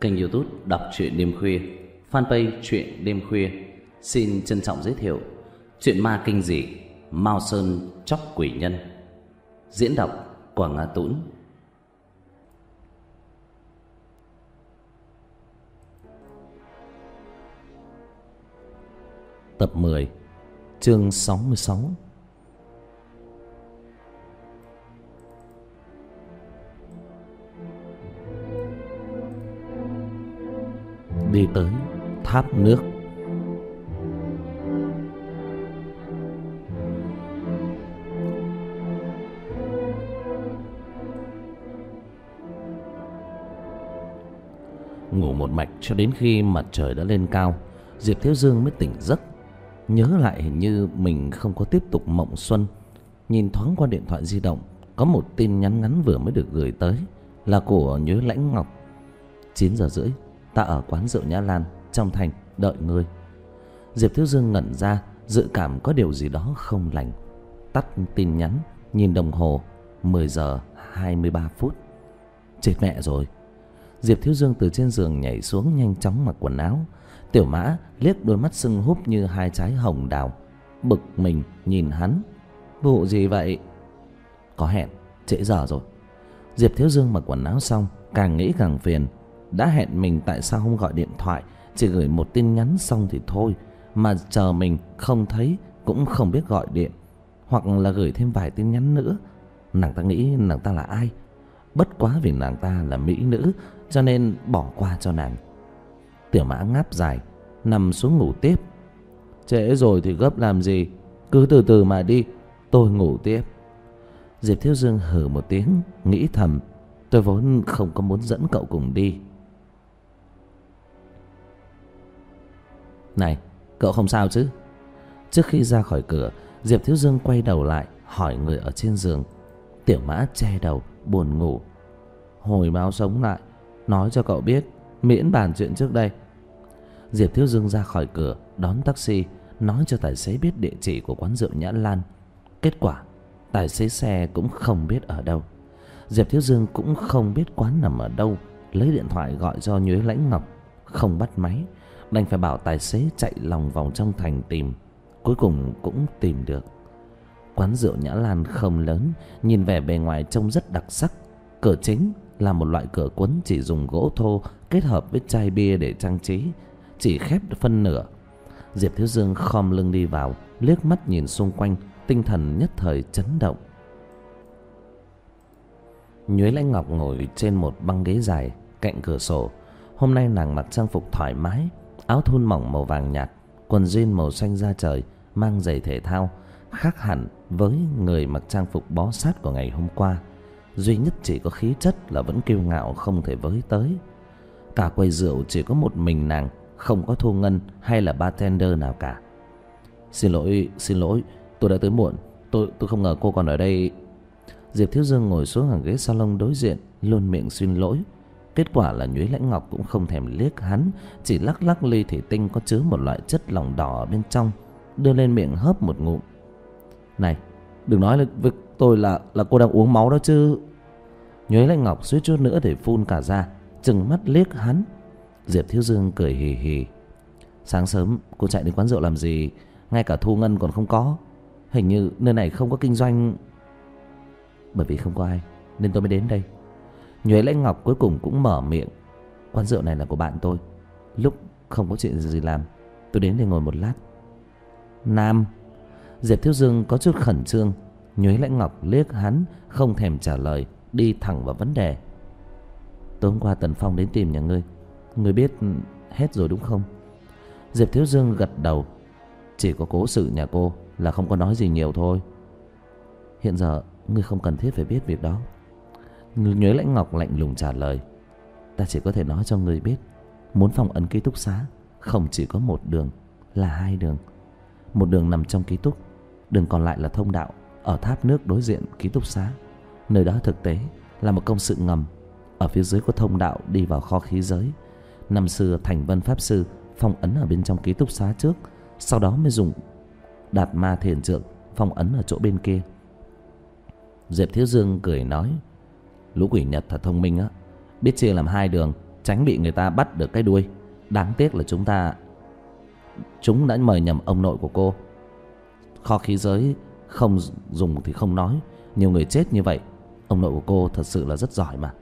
Kênh youtube đọc truyện đêm khuya, Fanpage truyện đêm khuya. Xin trân trọng giới thiệu Chuyện ma kinh dị, Mao Sơn chóc quỷ nhân. Diễn đọc Quảng Nga Tũng Tập 10 Chương 66 Đi tới tháp nước. Ngủ một mạch cho đến khi mặt trời đã lên cao, Diệp Thiếu Dương mới tỉnh giấc, Nhớ lại hình như mình không có tiếp tục mộng xuân. Nhìn thoáng qua điện thoại di động, Có một tin nhắn ngắn vừa mới được gửi tới Là của Nhớ Lãnh Ngọc. Chín giờ rưỡi Ta ở quán rượu Nhã Lan, Trong thành, đợi ngươi. Diệp Thiếu Dương ngẩn ra, Dự cảm có điều gì đó không lành. Tắt tin nhắn, Nhìn đồng hồ 10 giờ 23 phút. Chết mẹ rồi. Diệp Thiếu Dương từ trên giường nhảy xuống nhanh chóng mặc quần áo. Tiểu mã liếc đôi mắt sưng húp như hai trái hồng đào, Bực mình nhìn hắn. Vụ gì vậy? Có hẹn, trễ giờ rồi. Diệp Thiếu Dương mặc quần áo xong, Càng nghĩ càng phiền. Đã hẹn mình tại sao không gọi điện thoại, Chỉ gửi một tin nhắn xong thì thôi, Mà chờ mình không thấy Cũng không biết gọi điện, Hoặc là gửi thêm vài tin nhắn nữa. Nàng ta nghĩ nàng ta là ai? Bất quá vì nàng ta là mỹ nữ, Cho nên bỏ qua cho nàng. Tiểu mã ngáp dài, Nằm xuống ngủ tiếp. Trễ rồi thì gấp làm gì? Cứ từ từ mà đi, Tôi ngủ tiếp. Diệp Thiếu Dương hừ một tiếng, Nghĩ thầm, Tôi vốn không có muốn dẫn cậu cùng đi. Này, cậu không sao chứ? Trước khi ra khỏi cửa, Diệp Thiếu Dương quay đầu lại, Hỏi người ở trên giường. Tiểu mã che đầu, buồn ngủ. Hồi báo sống lại, Nói cho cậu biết, Miễn bàn chuyện trước đây. Diệp Thiếu Dương ra khỏi cửa, Đón taxi, Nói cho tài xế biết địa chỉ của quán rượu Nhã Lan. Kết quả, Tài xế xe cũng không biết ở đâu. Diệp Thiếu Dương cũng không biết quán nằm ở đâu, Lấy điện thoại gọi cho Nhuế Lãnh Ngọc, Không bắt máy. Đành phải bảo tài xế chạy lòng vòng trong thành tìm, Cuối cùng cũng tìm được. Quán rượu Nhã Lan không lớn, Nhìn vẻ bề ngoài trông rất đặc sắc. Cửa chính là một loại cửa cuốn chỉ dùng gỗ thô Kết hợp với chai bia để trang trí, Chỉ khép phân nửa. Diệp Thiếu Dương khom lưng đi vào, Liếc mắt nhìn xung quanh, Tinh thần nhất thời chấn động. Nhuế Lãnh Ngọc ngồi trên một băng ghế dài Cạnh cửa sổ. Hôm nay nàng mặc trang phục thoải mái Áo thun mỏng màu vàng nhạt Quần jean màu xanh da trời Mang giày thể thao Khác hẳn với người mặc trang phục bó sát của ngày hôm qua. Duy nhất chỉ có khí chất là vẫn kiêu ngạo không thể với tới. Cả quầy rượu chỉ có một mình nàng Không có thu ngân hay là bartender nào cả. Xin lỗi, xin lỗi Tôi đã tới muộn Tôi tôi không ngờ cô còn ở đây. Diệp Thiếu Dương ngồi xuống hàng ghế salon đối diện Luôn miệng xin lỗi. Kết quả là Nhuế Lãnh Ngọc cũng không thèm liếc hắn, Chỉ lắc lắc ly thủy tinh có chứa một loại chất lỏng đỏ ở bên trong, Đưa lên miệng hớp một ngụm. Này, Đừng nói là với tôi là là cô đang uống máu đó chứ. Nhuế Lãnh Ngọc suýt chút nữa để phun cả ra Chừng mắt liếc hắn. Diệp Thiếu Dương cười hì hì. Sáng sớm, cô chạy đến quán rượu làm gì? Ngay cả thu ngân còn không có. Hình như nơi này không có kinh doanh. Bởi vì không có ai, Nên tôi mới đến đây. Nhuế Lãnh Ngọc cuối cùng cũng mở miệng. Quán rượu này là của bạn tôi. Lúc không có chuyện gì làm, Tôi đến để ngồi một lát. Nam, Diệp Thiếu Dương có chút khẩn trương. Nhuế Lãnh Ngọc liếc hắn, Không thèm trả lời, Đi thẳng vào vấn đề. Tối hôm qua Tần Phong đến tìm nhà ngươi. Ngươi biết hết rồi đúng không? Diệp Thiếu Dương gật đầu. Chỉ có cố sự nhà cô Là không có nói gì nhiều thôi. Hiện giờ, ngươi không cần thiết phải biết việc đó. Nhuế Lãnh Ngọc lạnh lùng trả lời, Ta chỉ có thể nói cho người biết, Muốn phòng ấn ký túc xá Không chỉ có một đường Là hai đường. Một đường nằm trong ký túc, Đường còn lại là thông đạo Ở tháp nước đối diện ký túc xá. Nơi đó thực tế là một công sự ngầm, Ở phía dưới có thông đạo đi vào kho khí giới. Năm xưa Thành Vân Pháp Sư Phong ấn ở bên trong ký túc xá trước, Sau đó mới dùng Đạt ma thiền trượng Phong ấn ở chỗ bên kia. Diệp Thiếu Dương cười nói Lũ quỷ Nhật thật thông minh á. Biết chia làm hai đường, tránh bị người ta bắt được cái đuôi. Đáng tiếc là chúng ta, chúng đã mời nhầm ông nội của cô. Kho khí giới không dùng thì không nói. Nhiều người chết như vậy, ông nội của cô thật sự là rất giỏi mà.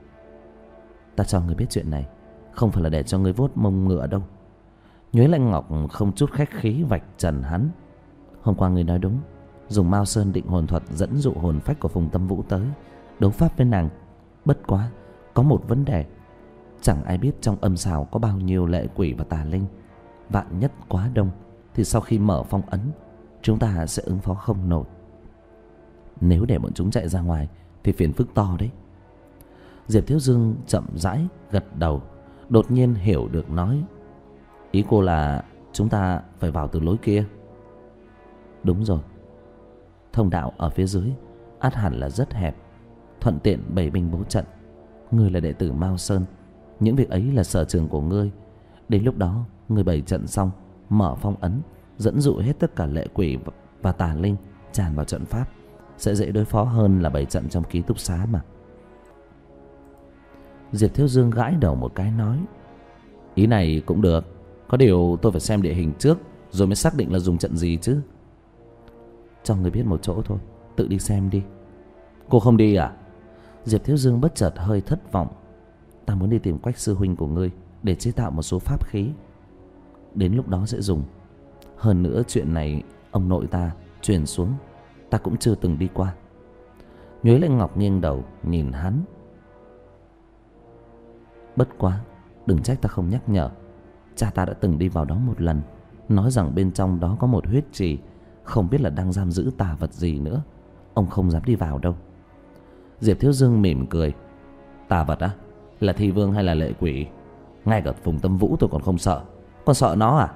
Ta cho người biết chuyện này, không phải là để cho người vuốt mông ngựa đâu. Nhuế lanh ngọc không chút khách khí vạch trần hắn. Hôm qua người nói đúng, dùng mao sơn định hồn thuật dẫn dụ hồn phách của phùng tâm vũ tới, đấu pháp với nàng bất quá, có một vấn đề. Chẳng ai biết trong âm xào có bao nhiêu lệ quỷ và tà linh. Vạn nhất quá đông, thì sau khi mở phong ấn, chúng ta sẽ ứng phó không nổi. Nếu để bọn chúng chạy ra ngoài, thì phiền phức to đấy. Diệp thiếu dương chậm rãi gật đầu, đột nhiên hiểu được nói, ý cô là chúng ta phải vào từ lối kia. Đúng rồi. Thông đạo ở phía dưới, át hẳn là rất hẹp thuận tiện bày binh bố trận. Ngươi là đệ tử mao sơn, những việc ấy là sở trường của ngươi. Đến lúc đó, ngươi bày trận xong, mở phong ấn, dẫn dụ hết tất cả lệ quỷ và tà linh tràn vào trận pháp, sẽ dễ đối phó hơn là bày trận trong ký túc xá mà. Diệp thiếu dương gãi đầu một cái nói, ý này cũng được, có điều tôi phải xem địa hình trước, rồi mới xác định là dùng trận gì chứ. Cho người biết một chỗ thôi, tự đi xem đi. Cô không đi à? Diệp thiếu dương bất chợt hơi thất vọng. Ta muốn đi tìm quách sư huynh của ngươi để chế tạo một số pháp khí. Đến lúc đó sẽ dùng. Hơn nữa chuyện này, ông nội ta truyền xuống, ta cũng chưa từng đi qua. Nhuế lệ ngọc nghiêng đầu nhìn hắn. Bất quá, đừng trách ta không nhắc nhở. Cha ta đã từng đi vào đó một lần, nói rằng bên trong đó có một huyết trì, không biết là đang giam giữ tà vật gì nữa. Ông không dám đi vào đâu diệp thiếu dương mỉm cười. Tà vật á? Là thi vương hay là lệ quỷ? Ngay cả phùng tâm vũ tôi còn không sợ. Còn sợ nó à?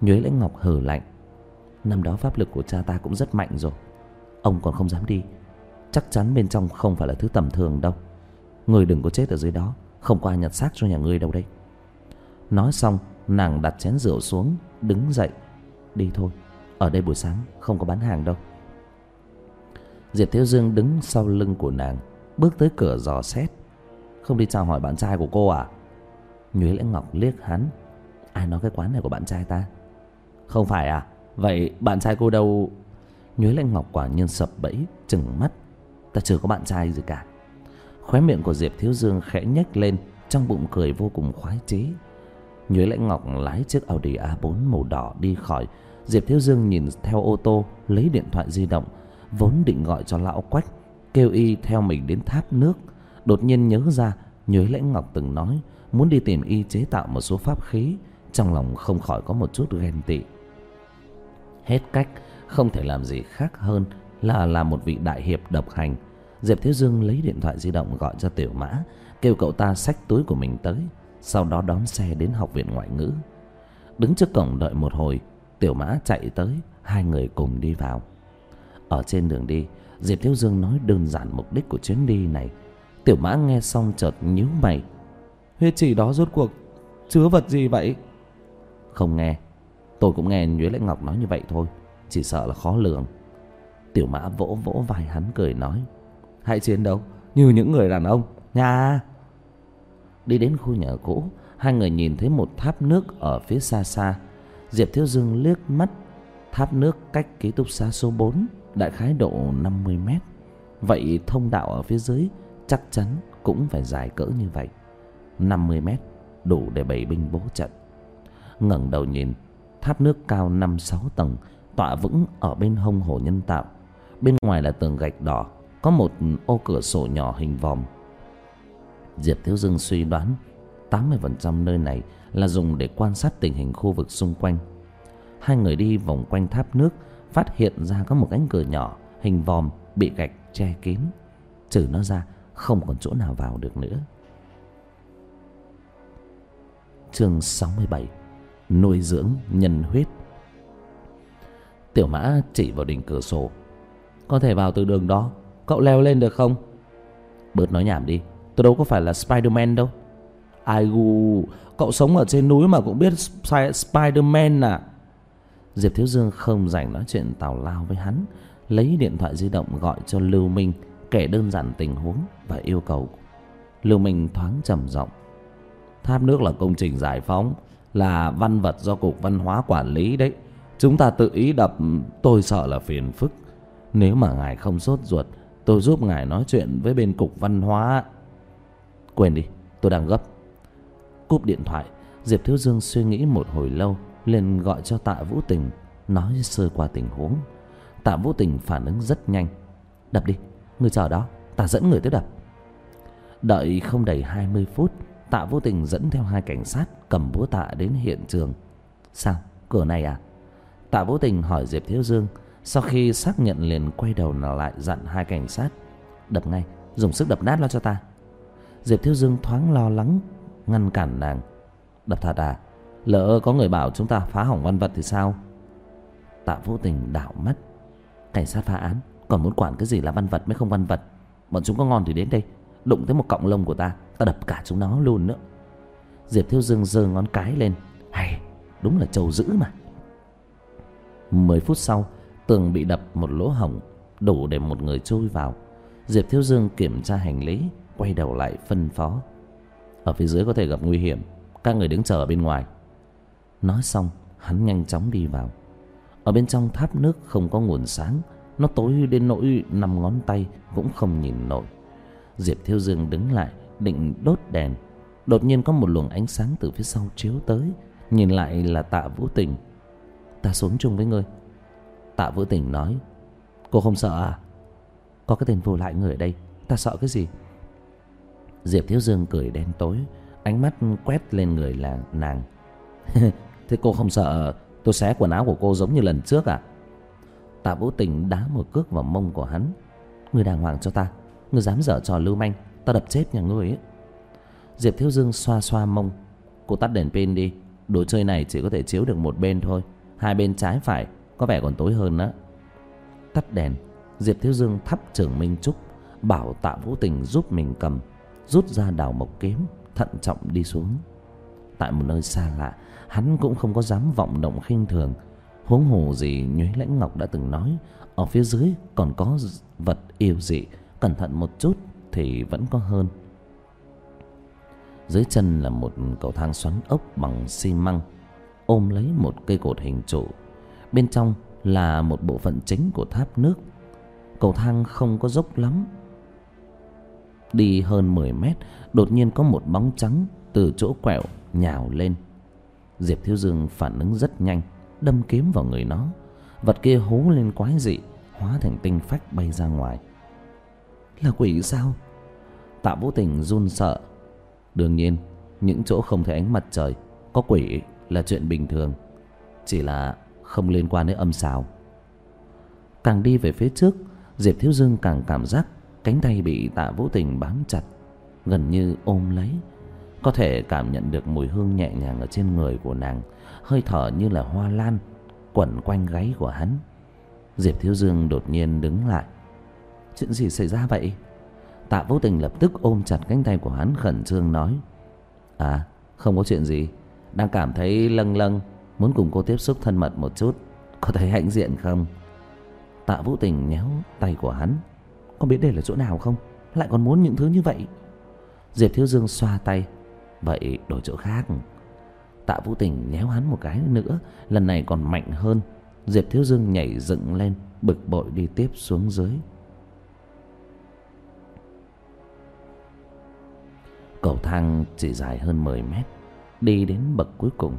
Nhuế lãnh ngọc hừ lạnh. Năm đó pháp lực của cha ta cũng rất mạnh rồi. Ông còn không dám đi. Chắc chắn bên trong không phải là thứ tầm thường đâu. Người đừng có chết ở dưới đó. Không có ai nhặt xác cho nhà ngươi đâu đấy. Nói xong, nàng đặt chén rượu xuống, đứng dậy. Đi thôi. Ở đây buổi sáng không có bán hàng đâu diệp thiếu dương đứng sau lưng của nàng, bước tới cửa dò xét. Không đi chào hỏi bạn trai của cô à? Nhuế lễ ngọc liếc hắn. Ai nói cái quán này của bạn trai ta? Không phải à? Vậy bạn trai cô đâu? Nhuế lễ ngọc quả nhiên sập bẫy, chừng mắt. Ta chưa có bạn trai gì cả. Khóe miệng của diệp thiếu dương khẽ nhếch lên, trong bụng cười vô cùng khoái chí. Nhuế lễ ngọc lái chiếc audi a 4 màu đỏ đi khỏi. Diệp thiếu dương nhìn theo ô tô, lấy điện thoại di động vốn định gọi cho lão quách, kêu y theo mình đến tháp nước, đột nhiên nhớ ra, nhớ lễ ngọc từng nói, muốn đi tìm y chế tạo một số pháp khí, trong lòng không khỏi có một chút ghen tị. Hết cách, không thể làm gì khác hơn là làm một vị đại hiệp độc hành. Diệp thế dương lấy điện thoại di động gọi cho tiểu mã, kêu cậu ta xách túi của mình tới, sau đó đón xe đến học viện ngoại ngữ. Đứng trước cổng đợi một hồi, tiểu mã chạy tới, hai người cùng đi vào ở trên đường đi diệp thiếu dương nói đơn giản mục đích của chuyến đi này. Tiểu mã nghe xong chợt nhíu mày. Huyết chỉ đó rốt cuộc chứa vật gì vậy? Không nghe. Tôi cũng nghe nhuế lễ ngọc nói như vậy thôi chỉ sợ là khó lường. Tiểu mã vỗ vỗ vai hắn cười nói. Hãy chiến đấu như những người đàn ông nha. Đi đến khu nhà cũ hai người nhìn thấy một tháp nước ở phía xa xa. Diệp thiếu dương liếc mắt tháp nước cách ký túc xá số bốn đại khái độ năm mươi mét. Vậy thông đạo ở phía dưới chắc chắn cũng phải dài cỡ như vậy. năm mươi mét đủ để bày binh bố trận. Ngẩng đầu nhìn, tháp nước cao năm sáu tầng, tọa vững ở bên hông hồ nhân tạo. Bên ngoài là tường gạch đỏ, có một ô cửa sổ nhỏ hình vòm. Diệp thiếu dương suy đoán tám mươi phần trăm nơi này là dùng để quan sát tình hình khu vực xung quanh. Hai người đi vòng quanh tháp nước phát hiện ra có một cánh cửa nhỏ, hình vòm bị gạch che kín. Trừ nó ra, không còn chỗ nào vào được nữa. Chương sáu mươi bảy, nuôi dưỡng nhân huyết. Tiểu mã chỉ vào đỉnh cửa sổ. Có thể vào từ đường đó, cậu leo lên được không? Bớt nói nhảm đi tôi đâu có phải là spiderman đâu. Ai gu, cậu sống ở trên núi mà cũng biết spiderman à? Diệp thiếu dương không dành nói chuyện tào lao với hắn, lấy điện thoại di động gọi cho lưu minh kể đơn giản tình huống và yêu cầu. Lưu minh thoáng trầm giọng. Tháp nước là công trình giải phóng, là văn vật do cục văn hóa quản lý đấy. Chúng ta tự ý đập, tôi sợ là phiền phức. Nếu mà ngài không sốt ruột, tôi giúp ngài nói chuyện với bên cục văn hóa. Quên đi, tôi đang gấp. Cúp điện thoại, diệp thiếu dương suy nghĩ một hồi lâu liền gọi cho tạ vũ tình, nói sơ qua tình huống. Tạ vũ tình phản ứng rất nhanh. Đập đi, người chờ đó, ta dẫn người tới đập. Đợi không đầy hai mươi phút, tạ vũ tình dẫn theo hai cảnh sát cầm búa tạ đến hiện trường. Sao, cửa này à? Tạ vũ tình hỏi diệp thiếu dương, sau khi xác nhận liền quay đầu lại dặn hai cảnh sát. Đập ngay, dùng sức đập nát lo cho ta. Diệp thiếu dương thoáng lo lắng, ngăn cản nàng. Đập thật à? Lỡ có người bảo chúng ta phá hỏng văn vật thì sao? Tạ vô tình đảo mắt. Cảnh sát phá án, còn muốn quản cái gì là văn vật mới không văn vật? Bọn chúng có ngon thì đến đây, đụng tới một cọng lông của ta ta đập cả chúng nó luôn nữa. Diệp thiếu dương giơ ngón cái lên. Hay, đúng là trâu dữ mà. Mười phút sau, tường bị đập một lỗ hổng, đủ để một người trôi vào. Diệp thiếu dương kiểm tra hành lý, quay đầu lại phân phó. Ở phía dưới có thể gặp nguy hiểm, các người đứng chờ ở bên ngoài nói xong, hắn nhanh chóng đi vào. Ở bên trong tháp nước không có nguồn sáng, nó tối đến nỗi năm ngón tay cũng không nhìn nổi. Diệp thiếu dương đứng lại, định đốt đèn. Đột nhiên có một luồng ánh sáng từ phía sau chiếu tới, nhìn lại là tạ vũ tình. Ta xuống chung với ngươi. Tạ vũ tình nói, cô không sợ à? Có cái tên vô lại người ở đây, ta sợ cái gì? Diệp thiếu dương cười đen tối, ánh mắt quét lên người là nàng. thế cô không sợ tôi xé quần áo của cô giống như lần trước à? Tạ vũ tình đá một cước vào mông của hắn. Ngươi đàng hoàng cho ta ngươi dám dở trò lưu manh, ta đập chết nhà ngươi ấy. Diệp thiếu dương xoa xoa mông. Cô tắt đèn pin đi, đồ chơi này chỉ có thể chiếu được một bên thôi, hai bên trái phải, có vẻ còn tối hơn đó tắt đèn, diệp thiếu dương thắp trường minh trúc, bảo tạ vũ tình giúp mình cầm, rút ra đào mộc kiếm, thận trọng đi xuống. Tại một nơi xa lạ hắn cũng không có dám vọng động khinh thường. Huống hồ gì nhuế lãnh ngọc đã từng nói, ở phía dưới còn có vật yêu dị, cẩn thận một chút thì vẫn có hơn. Dưới chân là một cầu thang xoắn ốc bằng xi măng, ôm lấy một cây cột hình trụ. Bên trong là một bộ phận chính của tháp nước. Cầu thang không có dốc lắm. Đi hơn mười mét, đột nhiên có một bóng trắng từ chỗ quẹo nhào lên diệp thiếu dương phản ứng rất nhanh, đâm kiếm vào người nó. Vật kia hú lên quái dị, hóa thành tinh phách bay ra ngoài. Là quỷ sao? Tạ vũ tình run sợ. Đương nhiên, những chỗ không thấy ánh mặt trời, có quỷ là chuyện bình thường. Chỉ là không liên quan đến âm xào. Càng đi về phía trước, diệp thiếu dương càng cảm giác cánh tay bị tạ vũ tình bám chặt, gần như ôm lấy có thể cảm nhận được mùi hương nhẹ nhàng ở trên người của nàng, hơi thở như là hoa lan, quẩn quanh gáy của hắn. Diệp thiếu dương đột nhiên đứng lại. Chuyện gì xảy ra vậy? Tạ vô tình lập tức ôm chặt cánh tay của hắn, khẩn trương nói. À không có chuyện gì. Đang cảm thấy lâng lâng, muốn cùng cô tiếp xúc thân mật một chút. Có thấy hãnh diện không? Tạ vũ tình nhéo tay của hắn. Có biết đây là chỗ nào không? Lại còn muốn những thứ như vậy? Diệp thiếu dương xoa tay vậy đổi chỗ khác. Tạ vũ tình nhéo hắn một cái nữa, lần này còn mạnh hơn. Diệp thiếu dương nhảy dựng lên, bực bội đi tiếp xuống dưới. Cầu thang chỉ dài hơn mười mét, đi đến bậc cuối cùng,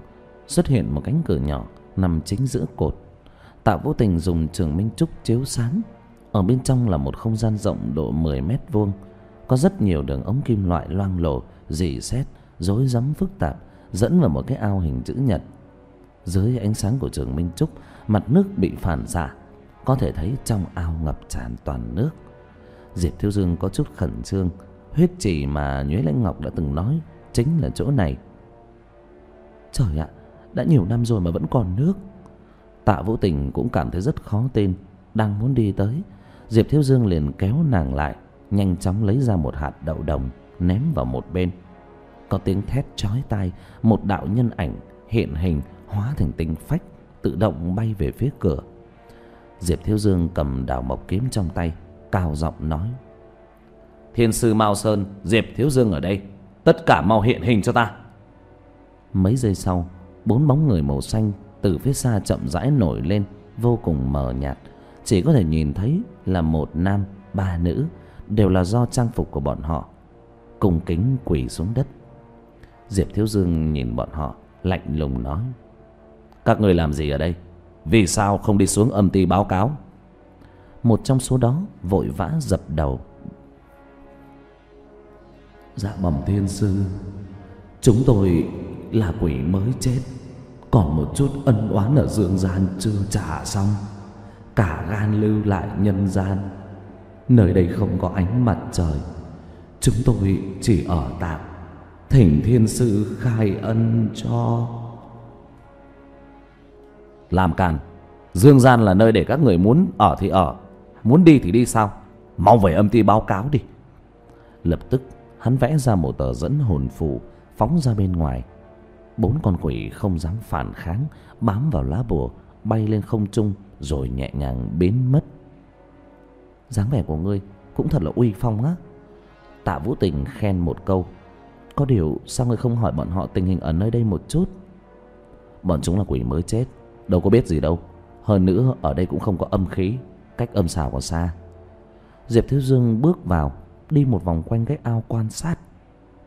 xuất hiện một cánh cửa nhỏ nằm chính giữa cột. Tạ vũ tình dùng trường minh trúc chiếu sáng. Ở bên trong là một không gian rộng độ mười mét vuông, có rất nhiều đường ống kim loại loang lổ dì xét rối rắm phức tạp, dẫn vào một cái ao hình chữ nhật. Dưới ánh sáng của trường minh trúc, mặt nước bị phản xạ, có thể thấy trong ao ngập tràn toàn nước. Diệp thiếu dương có chút khẩn trương, huyết chỉ mà nhuế lãnh ngọc đã từng nói, chính là chỗ này. Trời ạ, đã nhiều năm rồi mà vẫn còn nước. Tạ vũ tình cũng cảm thấy rất khó tin, đang muốn đi tới. Diệp thiếu dương liền kéo nàng lại, nhanh chóng lấy ra một hạt đậu đồng, ném vào một bên có tiếng thét chói tai, một đạo nhân ảnh hiện hình hóa thành tinh phách tự động bay về phía cửa. Diệp thiếu dương cầm đào mộc kiếm trong tay, cao giọng nói, thiên sư mao sơn, diệp thiếu dương ở đây, tất cả mau hiện hình cho ta. Mấy giây sau, bốn bóng người màu xanh từ phía xa chậm rãi nổi lên, vô cùng mờ nhạt. Chỉ có thể nhìn thấy là một nam, ba nữ, đều là do trang phục của bọn họ cùng kính quỳ xuống đất diệp thiếu dương nhìn bọn họ, lạnh lùng nói, các người làm gì ở đây? Vì sao không đi xuống âm ty báo cáo? Một trong số đó vội vã dập đầu. Dạ bẩm thiên sư, chúng tôi là quỷ mới chết, còn một chút ân oán ở dương gian chưa trả xong, cả gan lưu lại nhân gian, nơi đây không có ánh mặt trời, chúng tôi chỉ ở tạm thỉnh thiên sư khai ân cho. Làm càn, dương gian là nơi để các người muốn ở thì ở, muốn đi thì đi sao? Mau về âm ty báo cáo đi. Lập tức, hắn vẽ ra một tờ dẫn hồn phù, phóng ra bên ngoài. Bốn con quỷ không dám phản kháng, bám vào lá bùa, bay lên không trung, rồi nhẹ nhàng biến mất. Dáng vẻ của ngươi cũng thật là uy phong á. Tạ vũ tình khen một câu có điều sao ngươi không hỏi bọn họ tình hình ở nơi đây một chút? Bọn chúng là quỷ mới chết, đâu có biết gì đâu. Hơn nữa, ở đây cũng không có âm khí, cách âm xào còn xa. Diệp thiếu dương bước vào, đi một vòng quanh cái ao quan sát.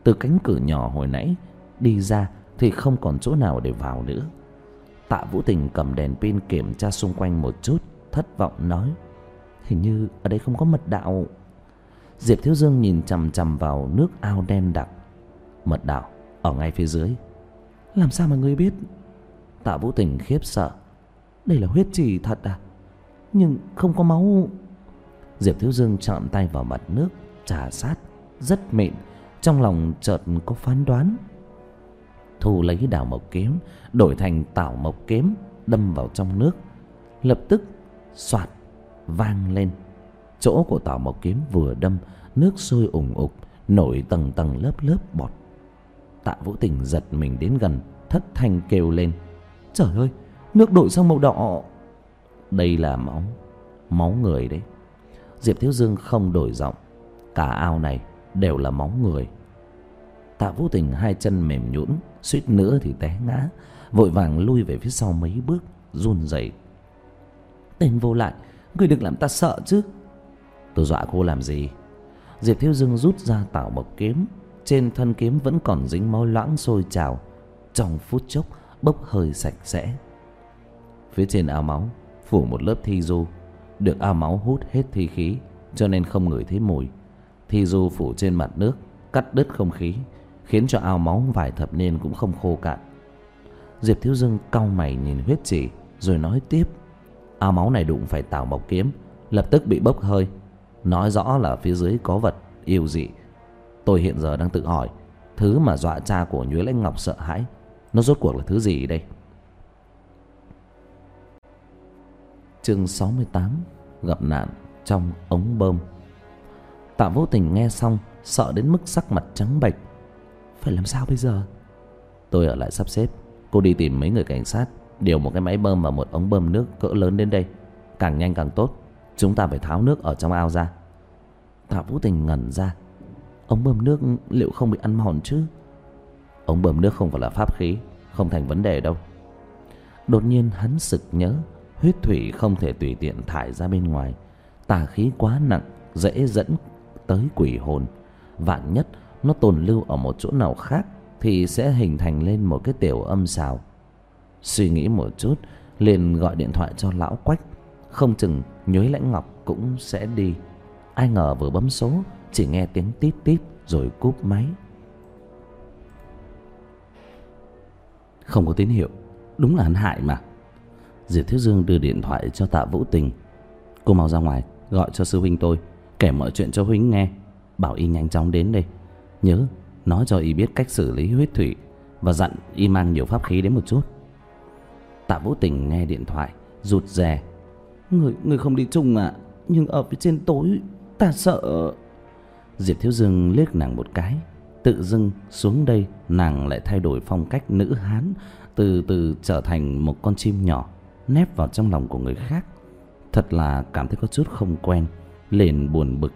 Từ cánh cửa nhỏ hồi nãy đi ra thì không còn chỗ nào để vào nữa. Tạ vũ tình cầm đèn pin kiểm tra xung quanh một chút, thất vọng nói, hình như ở đây không có mật đạo. Diệp thiếu dương nhìn chằm chằm vào nước ao đen đặc mật đạo, ở ngay phía dưới. Làm sao mà ngươi biết? Tạ vũ tình khiếp sợ. Đây là huyết trì thật à? Nhưng không có máu. Diệp thiếu dương chạm tay vào mặt nước, trà sát, rất mịn. Trong lòng chợt có phán đoán. Thu lấy đào mộc kiếm, đổi thành tảo mộc kiếm, đâm vào trong nước. Lập tức, soạt, vang lên. Chỗ của tảo mộc kiếm vừa đâm, nước sôi ủng ục, nổi tầng tầng lớp lớp bọt tạ vũ tình giật mình đến gần, thất thanh kêu lên, trời ơi, nước đổi sang màu đỏ? Đây là máu máu người đấy. Diệp thiếu dương không đổi giọng, cả ao này đều là máu người. Tạ vũ tình hai chân mềm nhũn, suýt nữa thì té ngã, vội vàng lui về phía sau mấy bước, run rẩy. Tên vô lại, người đừng làm ta sợ chứ. Tôi dọa cô làm gì? Diệp thiếu dương rút ra tảo bọc kiếm trên thân kiếm vẫn còn dính máu loãng sôi trào. Trong phút chốc, bốc hơi sạch sẽ. Phía trên ao máu, phủ một lớp thi du. Được ao máu hút hết thi khí, cho nên không ngửi thấy mùi. Thi du phủ trên mặt nước, cắt đứt không khí, khiến cho ao máu vài thập niên cũng không khô cạn. Diệp thiếu dương cau mày nhìn huyết chỉ rồi nói tiếp. Ao máu này đụng phải tào mộc kiếm, lập tức bị bốc hơi. Nói rõ là phía dưới có vật, yêu dị tôi hiện giờ đang tự hỏi, thứ mà dọa cha của nhuế lãnh ngọc sợ hãi, nó rốt cuộc là thứ gì đây? Chương sáu mươi tám, gặp nạn trong ống bơm. Tạ vô tình nghe xong, sợ đến mức sắc mặt trắng bệch. Phải làm sao bây giờ? Tôi ở lại sắp xếp. Cô đi tìm mấy người cảnh sát, điều một cái máy bơm và một ống bơm nước cỡ lớn đến đây. Càng nhanh càng tốt, chúng ta phải tháo nước ở trong ao ra. Tạ vũ tình ngẩn ra ống bơm nước liệu không bị ăn mòn chứ? Ống bơm nước không phải là pháp khí, không thành vấn đề đâu. Đột nhiên hắn sực nhớ, huyết thủy không thể tùy tiện thải ra bên ngoài. Tà khí quá nặng, dễ dẫn tới quỷ hồn. Vạn nhất nó tồn lưu ở một chỗ nào khác thì sẽ hình thành lên một cái tiểu âm xào. Suy nghĩ một chút, liền gọi điện thoại cho lão quách. Không chừng nhuế lãnh ngọc cũng sẽ đi. Ai ngờ vừa bấm số chỉ nghe tiếng tít tít rồi cúp máy. Không có tín hiệu. Đúng là hắn hại mà. Diệp thiếu dương đưa điện thoại cho tạ vũ tình. Cô mau ra ngoài, gọi cho sư huynh tôi, kể mọi chuyện cho huynh nghe. Bảo y nhanh chóng đến đây. Nhớ, nói cho y biết cách xử lý huyết thủy và dặn y mang nhiều pháp khí đến một chút. Tạ vũ tình nghe điện thoại, rụt rè. Người người không đi chung à nhưng ở phía trên tối, ta sợ diệp thiếu dương liếc nàng một cái, tự dưng xuống đây nàng lại thay đổi phong cách nữ hán, từ từ trở thành một con chim nhỏ, nép vào trong lòng của người khác. Thật là cảm thấy có chút không quen, liền buồn bực.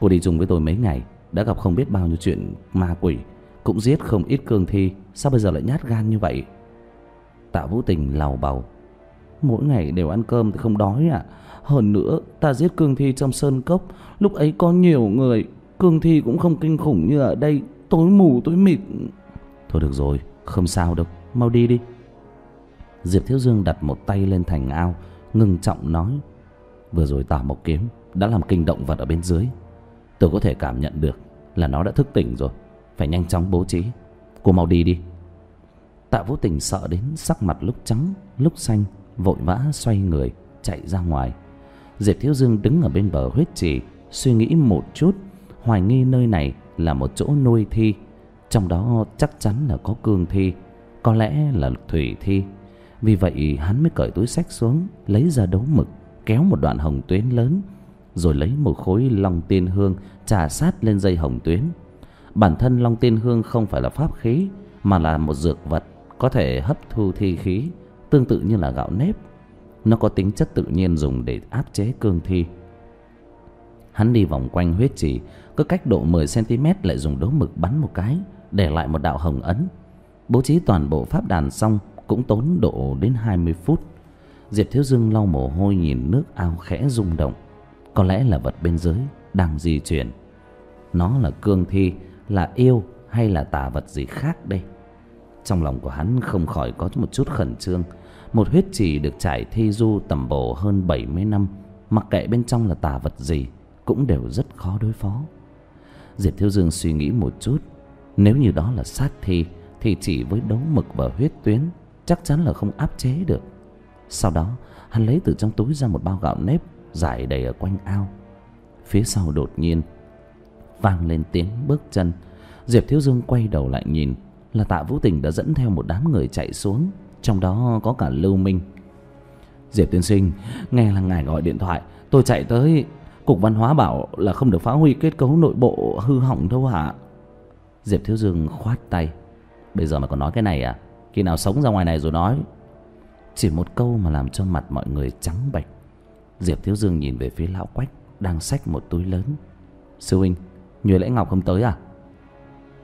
Cô đi chung với tôi mấy ngày, đã gặp không biết bao nhiêu chuyện ma quỷ, cũng giết không ít cương thi, sao bây giờ lại nhát gan như vậy? Tạ vũ tình lào bầu mỗi ngày đều ăn cơm thì không đói à? Hơn nữa, ta giết cương thi trong sơn cốc. Lúc ấy có nhiều người, cương thi cũng không kinh khủng như ở đây. Tối mù, tối mịt. Thôi được rồi, không sao đâu. Mau đi đi. Diệp thiếu dương đặt một tay lên thành ao ngưng trọng nói. Vừa rồi tả một kiếm đã làm kinh động vật ở bên dưới. Tôi có thể cảm nhận được là nó đã thức tỉnh rồi. Phải nhanh chóng bố trí. Cô mau đi đi. Tạ vũ tình sợ đến sắc mặt lúc trắng, lúc xanh, vội vã xoay người chạy ra ngoài diệp thiếu dương đứng ở bên bờ huyết trì, suy nghĩ một chút, hoài nghi nơi này là một chỗ nuôi thi. Trong đó chắc chắn là có cương thi, có lẽ là thủy thi. Vì vậy, hắn mới cởi túi sách xuống, lấy ra đấu mực, kéo một đoạn hồng tuyến lớn, rồi lấy một khối long tiên hương trà sát lên dây hồng tuyến. Bản thân long tiên hương không phải là pháp khí, mà là một dược vật có thể hấp thu thi khí, tương tự như là gạo nếp nó có tính chất tự nhiên dùng để áp chế cương thi. Hắn đi vòng quanh huyết trì, cứ cách độ 10 cm lại dùng đấu mực bắn một cái, để lại một đạo hồng ấn. Bố trí toàn bộ pháp đàn xong, cũng tốn độ đến 20 phút. Diệp thiếu dương lau mồ hôi nhìn nước ao khẽ rung động. Có lẽ là vật bên dưới đang di chuyển. Nó là cương thi, là yêu hay là tà vật gì khác đây? Trong lòng của hắn không khỏi có một chút khẩn trương một huyết trì được trải thi du tầm bổ hơn 70 năm, mặc kệ bên trong là tà vật gì, cũng đều rất khó đối phó. Diệp thiếu dương suy nghĩ một chút, nếu như đó là sát thi, thì chỉ với đấu mực và huyết tuyến, chắc chắn là không áp chế được. Sau đó, hắn lấy từ trong túi ra một bao gạo nếp giải đầy ở quanh ao. Phía sau đột nhiên, vang lên tiếng bước chân. Diệp thiếu dương quay đầu lại nhìn, là tạ vũ tình đã dẫn theo một đám người chạy xuống trong đó có cả lưu minh. Diệp tiên sinh, nghe là ngài gọi điện thoại. Tôi chạy tới. Cục văn hóa bảo là không được phá hủy kết cấu nội bộ hư hỏng đâu hả diệp thiếu dương khoát tay. Bây giờ mà còn nói cái này à? Khi nào sống ra ngoài này rồi nói. Chỉ một câu mà làm cho mặt mọi người trắng bệch. Diệp thiếu dương nhìn về phía lão quách, đang xách một túi lớn. Sư huynh, nhuệ lễ ngọc không tới à?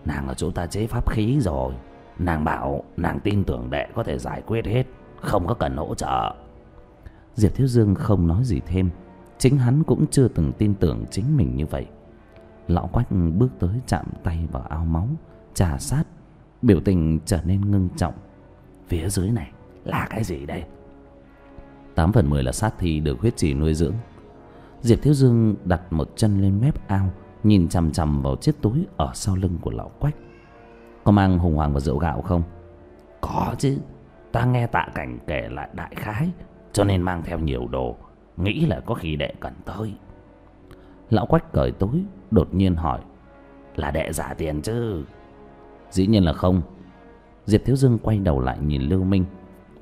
Nàng ở chỗ ta chế pháp khí rồi nàng bảo nàng tin tưởng đệ có thể giải quyết hết, không có cần hỗ trợ. Diệp thiếu dương không nói gì thêm, chính hắn cũng chưa từng tin tưởng chính mình như vậy. Lão quách bước tới chạm tay vào ao máu, trà sát, biểu tình trở nên ngưng trọng. Phía dưới này là cái gì đây? Tám phần mười là sát thi được huyết trì nuôi dưỡng. Diệp thiếu dương đặt một chân lên mép ao, nhìn chằm chằm vào chiếc túi ở sau lưng của lão quách có mang hùng hoàng và rượu gạo không? Có chứ. Ta nghe tạ cảnh kể lại đại khái, cho nên mang theo nhiều đồ. Nghĩ là có khi đệ cần tới. Lão quách cởi túi, đột nhiên hỏi, là đệ giả tiền chứ? Dĩ nhiên là không. Diệp thiếu dương quay đầu lại nhìn lưu minh.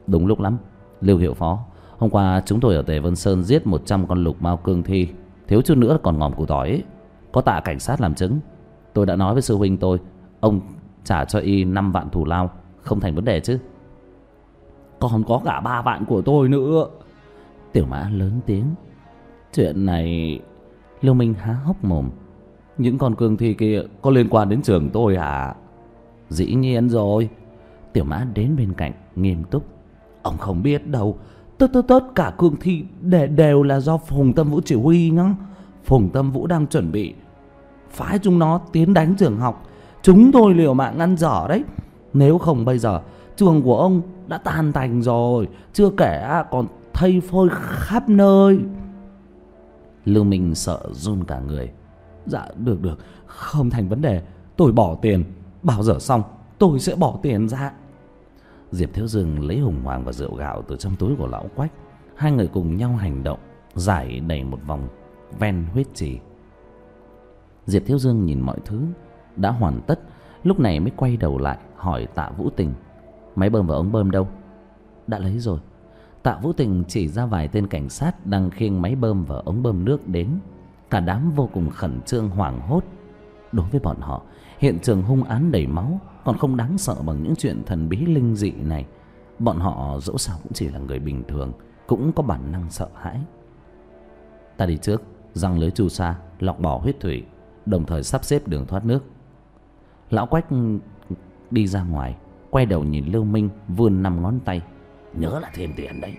Đúng lúc lắm. Lưu hiệu phó, hôm qua chúng tôi ở tề vân sơn giết một trăm con lục mao cương thi. Thiếu chút nữa còn ngòm củ tỏi. Ấy. có tạ cảnh sát làm chứng. Tôi đã nói với sư huynh tôi, ông trả cho y năm vạn thù lao. Không thành vấn đề chứ. Còn có cả ba vạn của tôi nữa. Tiểu mã lớn tiếng. Chuyện này, lưu minh há hốc mồm. Những con cương thi kia có liên quan đến trường tôi à dĩ nhiên rồi. Tiểu mã đến bên cạnh, nghiêm túc. Ông không biết đâu. Tất tất tất cả cương thi để đều là do phùng tâm vũ chỉ huy nhá. Phùng tâm vũ đang chuẩn bị phái chúng nó tiến đánh trường học chúng tôi liều mạng ngăn dở đấy. Nếu không bây giờ, trường của ông đã tan tành rồi. Chưa kể còn thây phôi khắp nơi. Lưu minh sợ run cả người. Dạ được được. Không thành vấn đề. Tôi bỏ tiền. Bảo giờ xong, tôi sẽ bỏ tiền ra. Diệp thiếu dương lấy hùng hoàng và rượu gạo từ trong túi của lão quách. Hai người cùng nhau hành động, giải đầy một vòng ven huyết trì. Diệp thiếu dương nhìn mọi thứ đã hoàn tất, lúc này mới quay đầu lại hỏi tạ vũ tình. Máy bơm và ống bơm đâu? Đã lấy rồi. Tạ vũ tình chỉ ra vài tên cảnh sát đang khiêng máy bơm và ống bơm nước đến. Cả đám vô cùng khẩn trương hoảng hốt. Đối với bọn họ, hiện trường hung án đầy máu, còn không đáng sợ bằng những chuyện thần bí linh dị này. Bọn họ dẫu sao cũng chỉ là người bình thường, cũng có bản năng sợ hãi. Ta đi trước, răng lưới chu sa, lọc bỏ huyết thủy, đồng thời sắp xếp đường thoát nước lão quách đi ra ngoài quay đầu nhìn lưu minh vươn năm ngón tay. Nhớ là thêm tiền đấy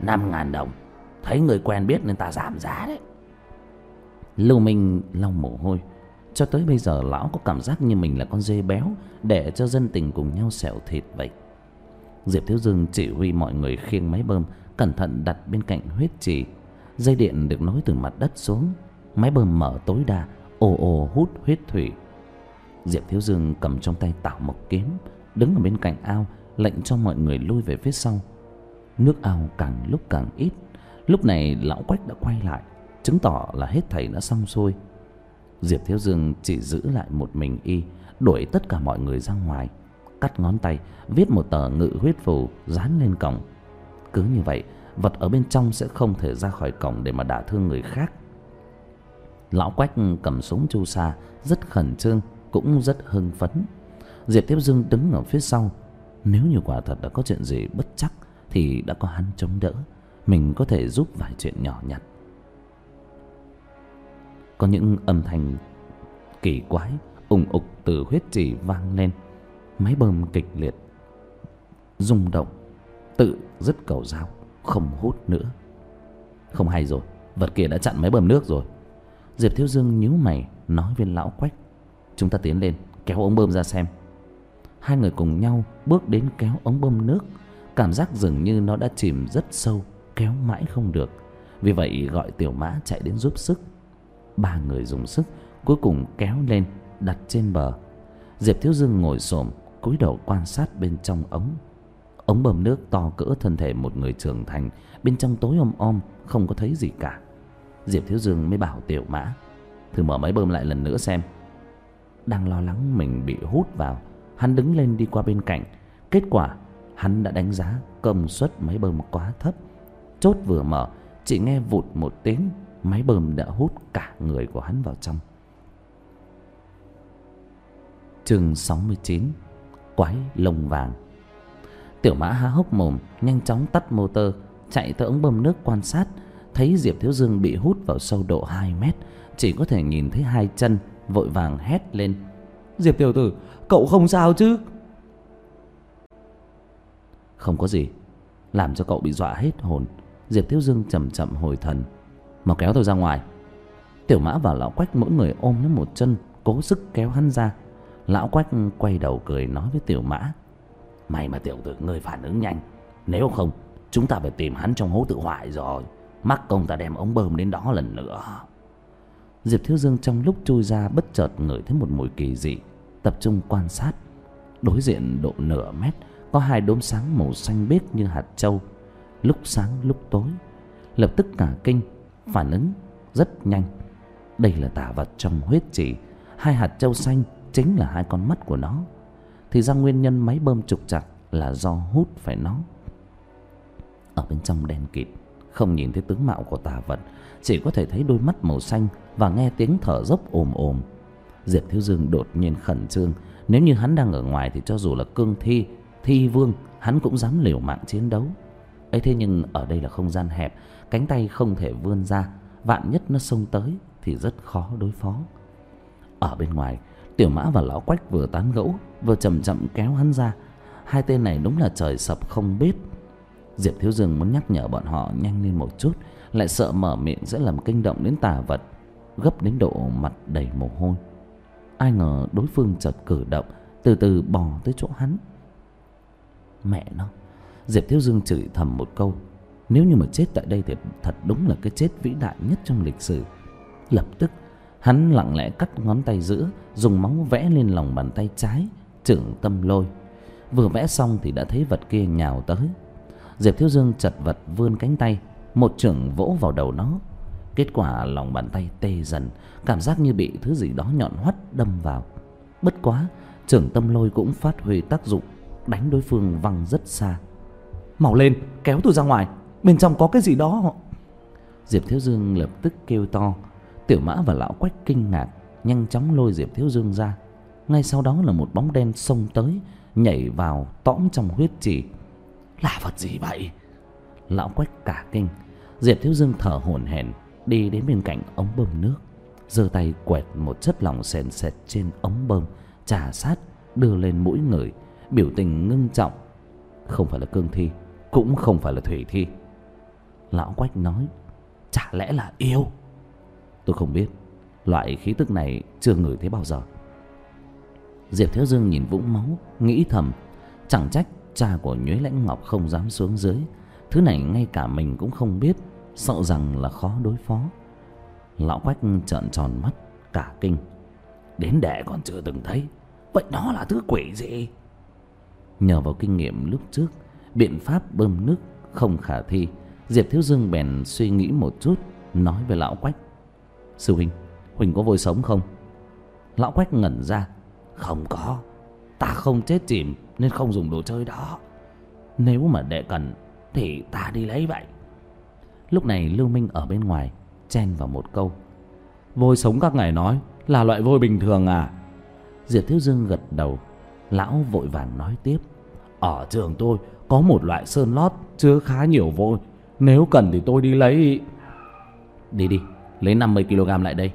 năm ngàn đồng. Thấy người quen biết nên ta giảm giá đấy. Lưu minh lau mồ hôi. Cho tới bây giờ lão có cảm giác như mình là con dê béo để cho dân tình cùng nhau xẻo thịt vậy. Diệp thiếu dương chỉ huy mọi người khiêng máy bơm cẩn thận đặt bên cạnh huyết trì. Dây điện được nối từ mặt đất xuống. Máy bơm mở tối đa ồ ồ hút huyết thủy diệp thiếu dương cầm trong tay tảo mộc kiếm, đứng ở bên cạnh ao, lệnh cho mọi người lui về phía sau. Nước ao càng lúc càng ít. Lúc này lão quách đã quay lại, chứng tỏ là hết thảy đã xong xuôi. Diệp thiếu dương chỉ giữ lại một mình y, đuổi tất cả mọi người ra ngoài, cắt ngón tay, viết một tờ ngự huyết phù, dán lên cổng. Cứ như vậy, vật ở bên trong sẽ không thể ra khỏi cổng để mà đả thương người khác. Lão quách cầm súng chu sa, rất khẩn trương cũng rất hưng phấn. Diệp tiếp dương đứng ở phía sau. Nếu như quả thật đã có chuyện gì bất chắc, thì đã có hắn chống đỡ. Mình có thể giúp vài chuyện nhỏ nhặt. Có những âm thanh kỳ quái, ùng ục từ huyết trì vang lên. Máy bơm kịch liệt, rung động, tự dứt cầu dao, không hút nữa. Không hay rồi, vật kia đã chặn máy bơm nước rồi. Diệp thiếu dương nhíu mày, nói với lão quách chúng ta tiến lên, kéo ống bơm ra xem. Hai người cùng nhau bước đến kéo ống bơm nước. Cảm giác dường như nó đã chìm rất sâu, kéo mãi không được. Vì vậy, gọi tiểu mã chạy đến giúp sức. Ba người dùng sức, cuối cùng kéo lên, đặt trên bờ. Diệp thiếu dương ngồi xổm, cúi đầu quan sát bên trong ống. Ống bơm nước to cỡ thân thể một người trưởng thành, bên trong tối om om, không có thấy gì cả. Diệp thiếu dương mới bảo tiểu mã, thử mở máy bơm lại lần nữa xem đang lo lắng mình bị hút vào. Hắn đứng lên đi qua bên cạnh. Kết quả, hắn đã đánh giá công suất máy bơm quá thấp. Chốt vừa mở, chỉ nghe vụt một tiếng, máy bơm đã hút cả người của hắn vào trong. Chương sáu mươi chín, quái lông vàng. Tiểu mã há hốc mồm, nhanh chóng tắt motor, chạy tới ống bơm nước quan sát. Thấy diệp thiếu dương bị hút vào sâu độ hai mét, chỉ có thể nhìn thấy hai chân vội vàng hét lên. Diệp tiểu tử, cậu không sao chứ? Không có gì, làm cho cậu bị dọa hết hồn. Diệp thiếu dương chậm chậm hồi thần, mà kéo tôi ra ngoài. Tiểu mã và lão quách mỗi người ôm lấy một chân, cố sức kéo hắn ra. Lão quách quay đầu cười nói với tiểu mã, may mà tiểu tử ngươi phản ứng nhanh, nếu không, chúng ta phải tìm hắn trong hố tự hoại rồi. Mắc công ta đem ống bơm đến đó lần nữa diệp thiếu dương trong lúc chui ra bất chợt ngửi thấy một mùi kỳ dị, tập trung quan sát. Đối diện độ nửa mét, có hai đốm sáng màu xanh biếc như hạt trâu lúc sáng, lúc tối, lập tức cả kinh, phản ứng rất nhanh. Đây là tà vật trong huyết chỉ hai hạt trâu xanh chính là hai con mắt của nó. Thì ra nguyên nhân máy bơm trục chặt là do hút phải nó. Ở bên trong đen kịt, không nhìn thấy tướng mạo của tà vật, chỉ có thể thấy đôi mắt màu xanh và nghe tiếng thở dốc ồm ồm. Diệp thiếu dương đột nhiên khẩn trương, nếu như hắn đang ở ngoài thì cho dù là cương thi thi vương, hắn cũng dám liều mạng chiến đấu. Ấy thế nhưng ở đây là không gian hẹp, cánh tay không thể vươn ra, vạn nhất nó xông tới thì rất khó đối phó. Ở bên ngoài, tiểu mã và lão quách vừa tán gẫu, vừa chậm chậm kéo hắn ra. Hai tên này đúng là trời sập không biết. Diệp thiếu dương muốn nhắc nhở bọn họ nhanh lên một chút, lại sợ mở miệng sẽ làm kinh động đến tà vật gấp đến độ mặt đầy mồ hôi. Ai ngờ đối phương chợt cử động, từ từ bò tới chỗ hắn. Mẹ nó, diệp thiếu dương chửi thầm một câu, nếu như mà chết tại đây thì thật đúng là cái chết vĩ đại nhất trong lịch sử. Lập tức, hắn lặng lẽ cắt ngón tay giữa, dùng máu vẽ lên lòng bàn tay trái, trưởng tâm lôi. Vừa vẽ xong thì đã thấy vật kia nhào tới. Diệp thiếu dương chật vật vươn cánh tay, một chưởng vỗ vào đầu nó kết quả lòng bàn tay tê dần cảm giác như bị thứ gì đó nhọn hoắt đâm vào. Bất quá trưởng tâm lôi cũng phát huy tác dụng đánh đối phương văng rất xa. Mau lên kéo tôi ra ngoài bên trong có cái gì đó. Diệp thiếu dương lập tức kêu to. Tiểu mã và lão quách kinh ngạc nhanh chóng lôi diệp thiếu dương ra. Ngay sau đó là một bóng đen xông tới nhảy vào tõm trong huyết trì. Là vật gì vậy? Lão quách cả kinh. Diệp thiếu dương thở hổn hển đi đến bên cạnh ống bơm nước, giơ tay quẹt một chất lỏng sền sệt trên ống bơm, trà sát, đưa lên mũi người, biểu tình ngưng trọng. Không phải là cương thi, cũng không phải là thủy thi. Lão quách nói, chả lẽ là yêu? Tôi không biết, loại khí tức này chưa ngửi thấy bao giờ. Diệp thiếu dương nhìn vũng máu, nghĩ thầm, chẳng trách cha của nhuế lãnh ngọc không dám xuống dưới, thứ này ngay cả mình cũng không biết sợ rằng là khó đối phó. Lão quách trợn tròn mắt, cả kinh. Đến đệ còn chưa từng thấy. Vậy nó là thứ quỷ gì? Nhờ vào kinh nghiệm lúc trước, biện pháp bơm nước không khả thi, diệp thiếu dương bèn suy nghĩ một chút, nói với lão quách. Sư huynh huynh có vôi sống không? Lão quách ngẩn ra. Không có. Ta không chết chìm nên không dùng đồ chơi đó. Nếu mà đệ cần thì ta đi lấy vậy lúc này lưu minh ở bên ngoài, chen vào một câu. Vôi sống các ngài nói là loại vôi bình thường à? Diệp thiếu dương gật đầu. Lão vội vàng nói tiếp. Ở trường tôi có một loại sơn lót chứa khá nhiều vôi. Nếu cần thì tôi đi lấy. Đi đi, lấy năm mươi kg lại đây.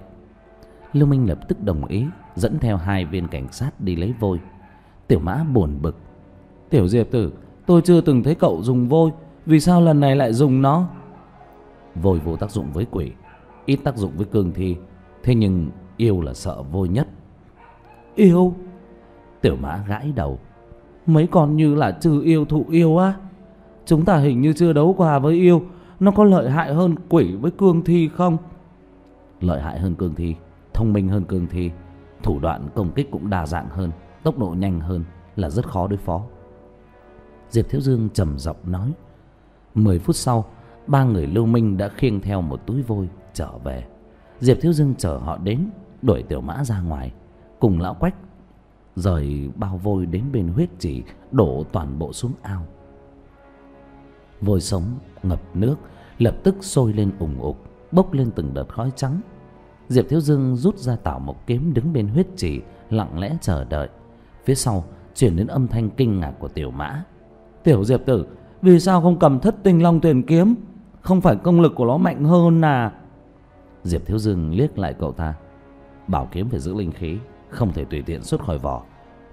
Lưu minh lập tức đồng ý, dẫn theo hai viên cảnh sát đi lấy vôi. Tiểu mã buồn bực. Tiểu diệp tử, tôi chưa từng thấy cậu dùng vôi. Vì sao lần này lại dùng nó? Vôi vô tác dụng với quỷ ít tác dụng với cương thi thế nhưng yêu là sợ vôi nhất. Yêu? Tiểu mã gãi đầu. Mấy con như là trừ yêu thụ yêu á. Chúng ta hình như chưa đấu qua với yêu. Nó có lợi hại hơn quỷ với cương thi không? Lợi hại hơn cương thi thông minh hơn cương thi. Thủ đoạn công kích cũng đa dạng hơn tốc độ nhanh hơn là rất khó đối phó. Diệp thiếu dương trầm giọng nói. Mười phút sau ba người lưu minh đã khiêng theo một túi vôi, trở về. Diệp thiếu dương chở họ đến, đuổi tiểu mã ra ngoài. Cùng lão quách rời bao vôi đến bên huyết chỉ, đổ toàn bộ xuống ao. Vôi sống, ngập nước, lập tức sôi lên ủng ục, bốc lên từng đợt khói trắng. Diệp thiếu dương rút ra tảo một kiếm đứng bên huyết chỉ, lặng lẽ chờ đợi. Phía sau chuyển đến âm thanh kinh ngạc của tiểu mã. Tiểu diệp tử, vì sao không cầm thất tinh long tuyền kiếm? Không phải công lực của nó mạnh hơn à? Diệp thiếu dương liếc lại cậu ta. Bảo kiếm phải giữ linh khí, không thể tùy tiện xuất khỏi vỏ.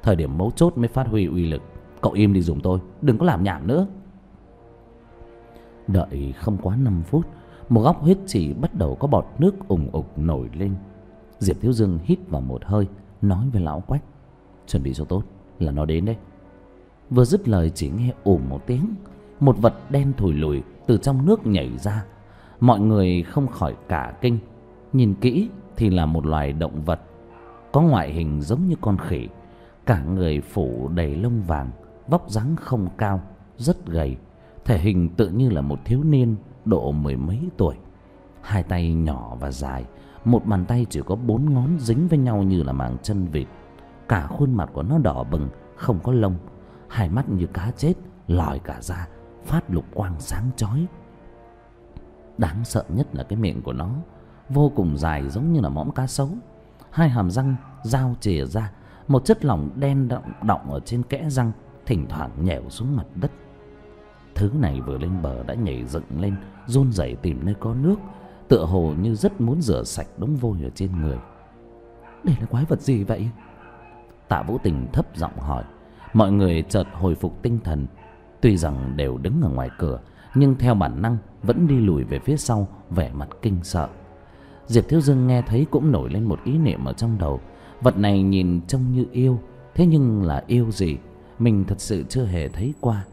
Thời điểm mấu chốt mới phát huy uy lực. Cậu im đi dùng tôi, đừng có làm nhảm nữa. Đợi không quá năm phút, một góc huyết chỉ bắt đầu có bọt nước ủng ục nổi lên. Diệp thiếu dương hít vào một hơi, nói với lão quách. Chuẩn bị cho tốt, là nó đến đấy. Vừa dứt lời chỉ nghe ủm một tiếng, một vật đen thùi lùi từ trong nước nhảy ra. Mọi người không khỏi cả kinh. Nhìn kỹ thì là một loài động vật, có ngoại hình giống như con khỉ. Cả người phủ đầy lông vàng, vóc dáng không cao, rất gầy, thể hình tự như là một thiếu niên độ mười mấy tuổi. Hai tay nhỏ và dài, một bàn tay chỉ có bốn ngón dính với nhau như là màng chân vịt. Cả khuôn mặt của nó đỏ bừng, không có lông. Hai mắt như cá chết, lòi cả ra phát lục quang sáng chói. Đáng sợ nhất là cái miệng của nó vô cùng dài giống như là mõm cá sấu. Hai hàm răng dao chìa ra, một chất lỏng đen động động ở trên kẽ răng, thỉnh thoảng nhèo xuống mặt đất. Thứ này vừa lên bờ đã nhảy dựng lên, run rẩy tìm nơi có nước, tựa hồ như rất muốn rửa sạch đống vôi ở trên người. Đây là quái vật gì vậy? Tạ vũ tình thấp giọng hỏi. Mọi người chợt hồi phục tinh thần tuy rằng đều đứng ở ngoài cửa, nhưng theo bản năng vẫn đi lùi về phía sau, vẻ mặt kinh sợ. Diệp thiếu dương nghe thấy cũng nổi lên một ý niệm ở trong đầu. Vật này nhìn trông như yêu, thế nhưng là yêu gì? Mình thật sự chưa hề thấy qua.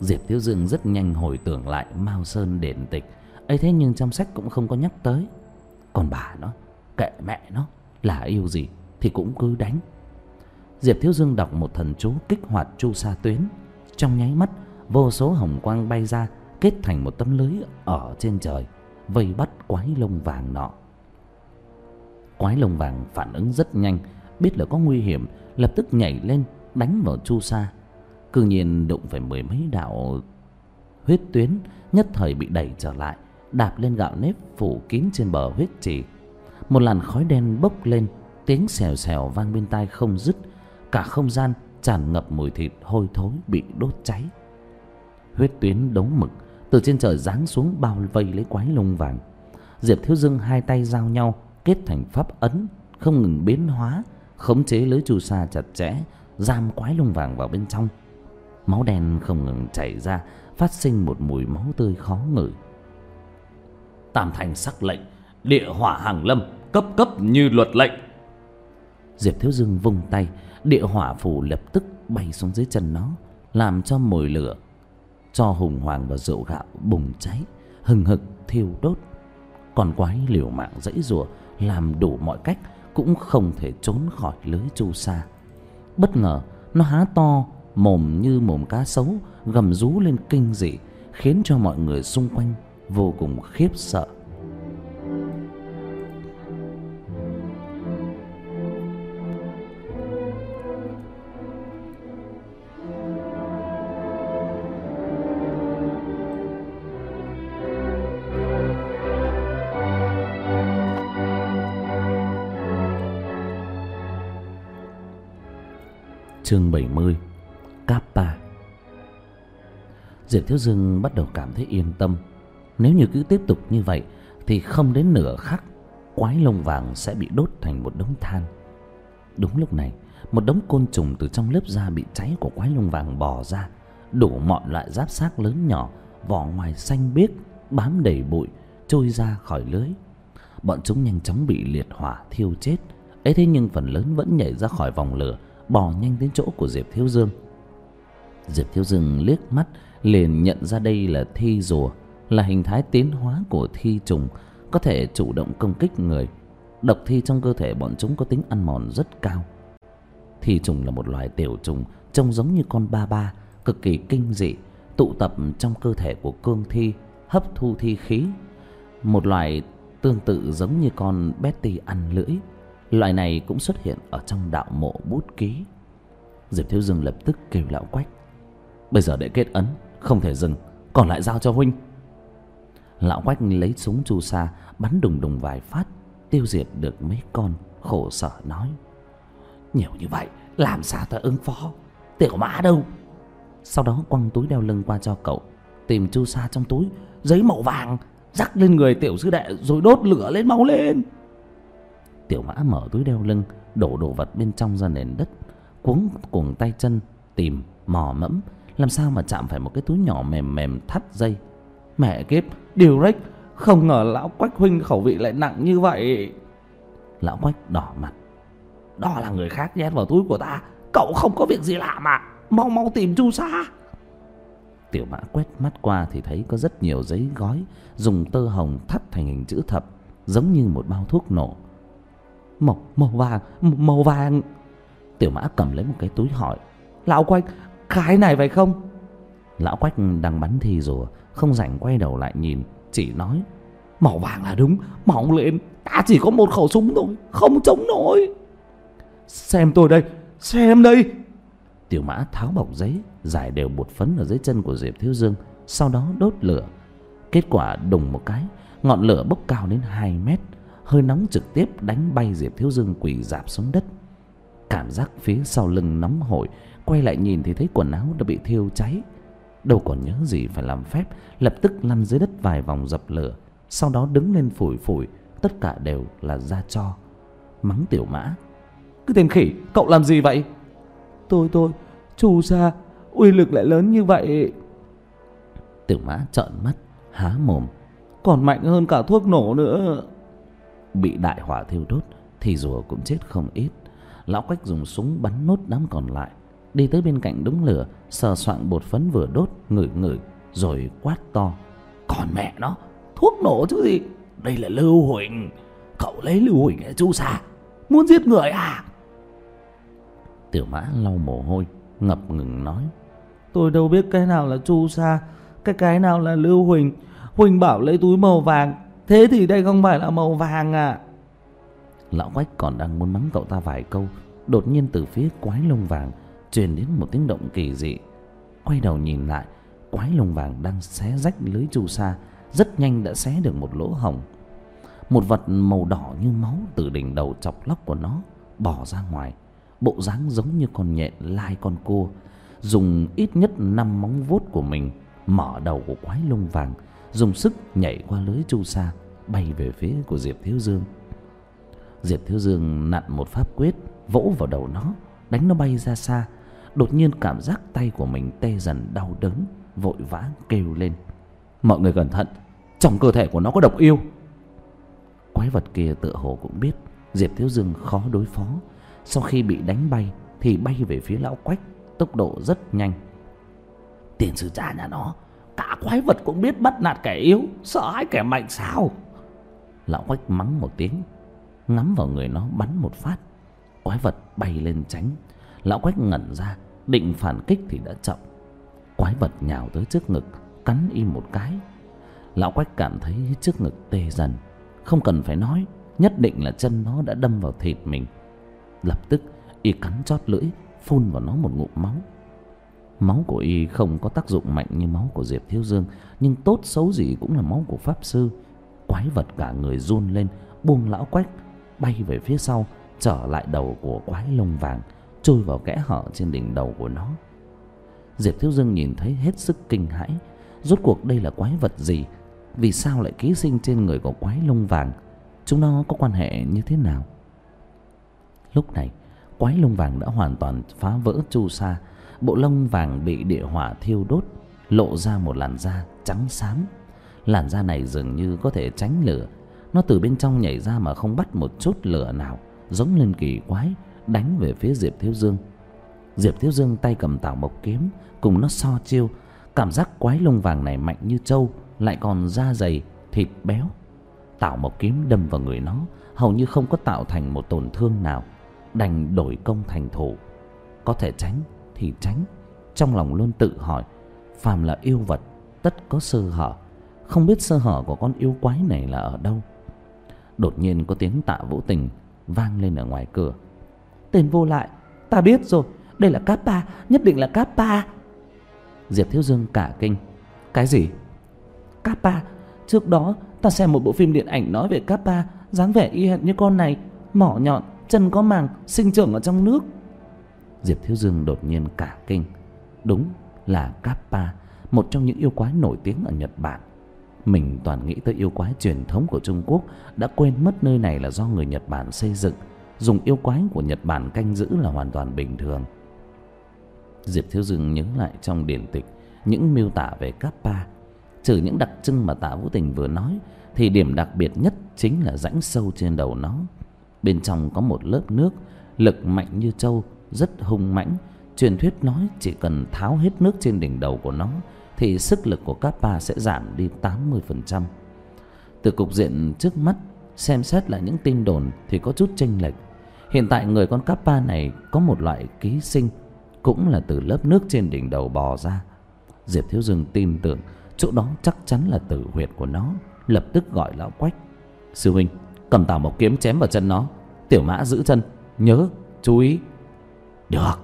Diệp thiếu dương rất nhanh hồi tưởng lại mao sơn điển tịch. Ấy thế nhưng trong sách cũng không có nhắc tới. Còn bà nó, kệ mẹ nó, là yêu gì thì cũng cứ đánh. Diệp thiếu dương đọc một thần chú kích hoạt chu sa tuyến trong nháy mắt, vô số hồng quang bay ra, kết thành một tấm lưới ở trên trời, vây bắt quái lông vàng nọ. Quái lông vàng phản ứng rất nhanh, biết là có nguy hiểm, lập tức nhảy lên, đánh vào chu sa. Cư nhiên đụng phải mười mấy đạo huyết tuyến, nhất thời bị đẩy trở lại, đạp lên gạo nếp phủ kín trên bờ huyết trì. Một làn khói đen bốc lên, tiếng xèo xèo vang bên tai không dứt, cả không gian tràn ngập mùi thịt hôi thối bị đốt cháy. Huyết tuyến đống mực từ trên trời giáng xuống bao vây lấy quái lông vàng. Diệp thiếu dương hai tay giao nhau, kết thành pháp ấn, không ngừng biến hóa, khống chế lưới chu sa chặt chẽ, giam quái lông vàng vào bên trong. Máu đen không ngừng chảy ra, phát sinh một mùi máu tươi khó ngửi. Tam thành sắc lệnh, địa hỏa hàng lâm, cấp cấp như luật lệnh. Diệp thiếu dương vung tay địa hỏa phù lập tức bay xuống dưới chân nó, làm cho mồi lửa, cho hùng hoàng và rượu gạo bùng cháy, hừng hực, thiêu đốt. Con quái liều mạng dãy rủa, làm đủ mọi cách, cũng không thể trốn khỏi lưới chu sa. Bất ngờ, nó há to, mồm như mồm cá sấu, gầm rú lên kinh dị, khiến cho mọi người xung quanh vô cùng khiếp sợ. Chương 70 Kappa. Diệp Thiếu Dương bắt đầu cảm thấy yên tâm. Nếu như cứ tiếp tục như vậy, Thì không đến nửa khắc, Quái lông vàng sẽ bị đốt thành một đống than. Đúng lúc này, Một đống côn trùng từ trong lớp da bị cháy của quái lông vàng bò ra Đủ mọi loại giáp xác lớn nhỏ, Vỏ ngoài xanh biếc, Bám đầy bụi, Trôi ra khỏi lưới. Bọn chúng nhanh chóng bị liệt hỏa thiêu chết. Ấy thế nhưng phần lớn vẫn nhảy ra khỏi vòng lửa bỏ nhanh đến chỗ của diệp thiếu dương. Diệp thiếu dương liếc mắt, liền nhận ra đây là thi rùa, là hình thái tiến hóa của thi trùng, có thể chủ động công kích người. Độc thi trong cơ thể bọn chúng có tính ăn mòn rất cao. Thi trùng là một loài tiểu trùng, trông giống như con ba ba, cực kỳ kinh dị, tụ tập trong cơ thể của cương thi, hấp thu thi khí. Một loài tương tự giống như con betty ăn lưỡi. Loại này cũng xuất hiện ở trong đạo mộ bút ký. Diệp Thiếu Dương lập tức kêu lão quách. Bây giờ để kết ấn, Không thể dừng, Còn lại giao cho huynh. Lão quách lấy súng chu sa, Bắn đùng đùng vài phát, Tiêu diệt được mấy con, Khổ sở nói. Nhiều như vậy, Làm sao ta ứng phó? Tiểu mã đâu? Sau đó quăng túi đeo lưng qua cho cậu, Tìm chu sa trong túi, Giấy màu vàng, Rắc lên người tiểu sư đệ, Rồi đốt lửa lên máu lên tiểu mã mở túi đeo lưng, đổ đồ vật bên trong ra nền đất, cuống cuồng tay chân, tìm, mò mẫm, làm sao mà chạm phải một cái túi nhỏ mềm mềm thắt dây. Mẹ kiếp, điều rách, không ngờ lão quách huynh khẩu vị lại nặng như vậy. Lão quách đỏ mặt. Đó là người khác nhét vào túi của ta, cậu không có việc gì lạ mà mau mau tìm chu sa. Tiểu mã quét mắt qua thì thấy có rất nhiều giấy gói dùng tơ hồng thắt thành hình chữ thập, giống như một bao thuốc nổ màu màu vàng màu vàng. Tiểu mã cầm lấy một cái túi hỏi, lão quách, cái này phải không? Lão quách đang bắn thi rùa, không rảnh quay đầu lại nhìn, chỉ nói, màu vàng là đúng màu lên, ta chỉ có một khẩu súng thôi, không chống nổi. Xem tôi đây, xem đây. Tiểu mã tháo bọc giấy, giải đều bột phấn ở dưới chân của diệp thiếu dương, sau đó đốt lửa. Kết quả đùng một cái, ngọn lửa bốc cao đến hai mét hơi nóng trực tiếp đánh bay diệp thiếu dương quỳ dạp xuống đất. Cảm giác phía sau lưng nóng hổi quay lại nhìn thì thấy quần áo đã bị thiêu cháy. Đâu còn nhớ gì phải làm phép lập tức lăn dưới đất vài vòng dập lửa. Sau đó đứng lên phủi phủi tất cả đều là da cho. Mắng tiểu mã cái tên khỉ cậu làm gì vậy? Tôi tôi chu ra uy lực lại lớn như vậy. Tiểu mã trợn mắt há mồm còn mạnh hơn cả thuốc nổ nữa bị đại hỏa thiêu đốt, thì rùa cũng chết không ít. Lão quách dùng súng bắn nốt đám còn lại, đi tới bên cạnh đống lửa, sờ soạn bột phấn vừa đốt, ngửi ngửi, rồi quát to, còn mẹ nó, thuốc nổ chứ gì? Đây là lưu huỳnh, cậu lấy lưu huỳnh để chu sa? Muốn giết người à? Tiểu mã lau mồ hôi, ngập ngừng nói, tôi đâu biết cái nào là chu sa, cái cái nào là lưu huỳnh. Huỳnh bảo lấy túi màu vàng Thế thì đây không phải là màu vàng à? Lão quách còn đang muốn mắng cậu ta vài câu, Đột nhiên từ phía quái lông vàng Truyền đến một tiếng động kỳ dị. Quay đầu nhìn lại, Quái lông vàng đang xé rách lưới chu sa, Rất nhanh đã xé được một lỗ hồng Một vật màu đỏ như máu Từ đỉnh đầu chọc lóc của nó Bỏ ra ngoài. Bộ dáng giống như con nhện lai con cua, Dùng ít nhất năm móng vuốt của mình Mở đầu của quái lông vàng dùng sức nhảy qua lưới chu sa, bay về phía của diệp thiếu dương. Diệp thiếu dương nặn một pháp quyết, vỗ vào đầu nó, đánh nó bay ra xa. Đột nhiên cảm giác tay của mình tê dần, đau đớn, vội vã kêu lên. Mọi người cẩn thận, trong cơ thể của nó có độc yêu. Quái vật kia tựa hồ cũng biết, diệp thiếu dương khó đối phó. Sau khi bị đánh bay, thì bay về phía lão quách, tốc độ rất nhanh. Tiền sư cha nhà nó cả quái vật cũng biết bắt nạt kẻ yếu, sợ hãi kẻ mạnh sao? Lão quách mắng một tiếng, ngắm vào người nó bắn một phát. Quái vật bay lên tránh. Lão quách ngẩn ra, định phản kích thì đã chậm. Quái vật nhào tới trước ngực, cắn y một cái. Lão quách cảm thấy trước ngực tê dần. Không cần phải nói, nhất định là chân nó đã đâm vào thịt mình. Lập tức, y cắn chót lưỡi, phun vào nó một ngụm máu máu của y không có tác dụng mạnh như máu của diệp thiếu dương, nhưng tốt xấu gì cũng là máu của pháp sư. Quái vật cả người run lên, buông lão quách, bay về phía sau, trở lại đầu của quái lông vàng trôi vào kẽ hở trên đỉnh đầu của nó. Diệp thiếu dương nhìn thấy hết sức kinh hãi. Rốt cuộc đây là quái vật gì? Vì sao lại ký sinh trên người của quái lông vàng? Chúng nó có quan hệ như thế nào? Lúc này, quái lông vàng đã hoàn toàn phá vỡ chu sa bộ lông vàng bị địa hỏa thiêu đốt, lộ ra một làn da trắng xám. Làn da này dường như có thể tránh lửa. Nó từ bên trong nhảy ra mà không bắt một chút lửa nào, giống lên kỳ quái, đánh về phía diệp thiếu dương. Diệp thiếu dương tay cầm tảo mộc kiếm, cùng nó so chiêu. Cảm giác quái lông vàng này mạnh như trâu, lại còn da dày, thịt béo. Tảo mộc kiếm đâm vào người nó, hầu như không có tạo thành một tổn thương nào, đành đổi công thành thủ có thể tránh thì tránh. Trong lòng luôn tự hỏi, phàm là yêu vật, tất có sơ hở. Không biết sơ hở của con yêu quái này là ở đâu. Đột nhiên có tiếng tạ vũ tình vang lên ở ngoài cửa. Tên vô lại, ta biết rồi, đây là kappa nhất định là kappa diệp thiếu dương cả kinh. Cái gì? Kappa trước đó ta xem một bộ phim điện ảnh nói về kappa dáng vẻ y hệt như con này, mỏ nhọn, chân có màng, sinh trưởng ở trong nước diệp thiếu dương đột nhiên cả kinh. Đúng là kappa, một trong những yêu quái nổi tiếng ở nhật bản. Mình toàn nghĩ tới yêu quái truyền thống của trung quốc đã quên mất nơi này là do người nhật bản xây dựng. Dùng yêu quái của nhật bản canh giữ là hoàn toàn bình thường. Diệp thiếu dương nhớ lại trong điển tịch những miêu tả về kappa. Trừ những đặc trưng mà tạ vũ tình vừa nói, thì điểm đặc biệt nhất chính là rãnh sâu trên đầu nó. Bên trong có một lớp nước, lực mạnh như trâu rất hung mãnh truyền thuyết nói chỉ cần tháo hết nước trên đỉnh đầu của nó thì sức lực của Kappa sẽ giảm đi 80%. Từ cục diện trước mắt, xem xét lại những tin đồn thì có chút chênh lệch. Hiện tại người con Kappa này có một loại ký sinh cũng là từ lớp nước trên đỉnh đầu bò ra. Diệp Thiếu Dương tin tưởng chỗ đó chắc chắn là tử huyệt của nó, lập tức gọi lão Quách. "Sư huynh, cầm tảo một kiếm chém vào chân nó, tiểu mã giữ chân, nhớ chú ý." "Được."